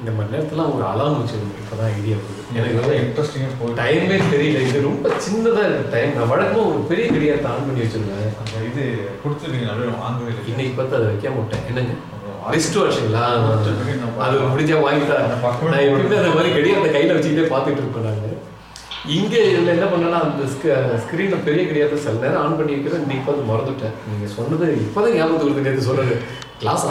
இந்த மணி நேரத்தில் ஒரு அலாம் வச்சிருந்தேன். இப்போதான் ஐடியா வருது. எனக்கு எனக்கு இன்ட்ரெஸ்டிங்காக போயிட்டு டைமே தெரியல. இது ரொம்ப சின்னதாக இருக்கு. டைம் நான் வழக்கமாக ஒரு பெரிய கடியாரத்தை ஆன் பண்ணி வச்சிருந்தேன். அந்த இது கொடுத்துருக்கீங்க நடுவில் வாங்கவே இல்லை. இன்னைக்கு பார்த்து அதை வைக்க மாட்டேன் என்னங்க? வச்சிருக்கேன் நான் அது முடிஞ்சா வாங்கிட்டா அந்த நான் எப்பயுமே அந்த மாதிரி கடியாரத்தை கையில் வச்சுக்கிட்டே பார்த்துட்டு இருப்பேன் நான். இங்கே இதில் என்ன பண்ணேன்னா அந்த ஸ்க்ரீனில் பெரிய கிடையாது சில நேரம் ஆன் பண்ணி வைக்கிறேன். இன்னைக்கு வந்து மறந்துட்டேன். நீங்கள் சொன்னது இப்போதான் ஞாபகத்துக்கு வருது நேற்று சொன்னது. கிளாஸ்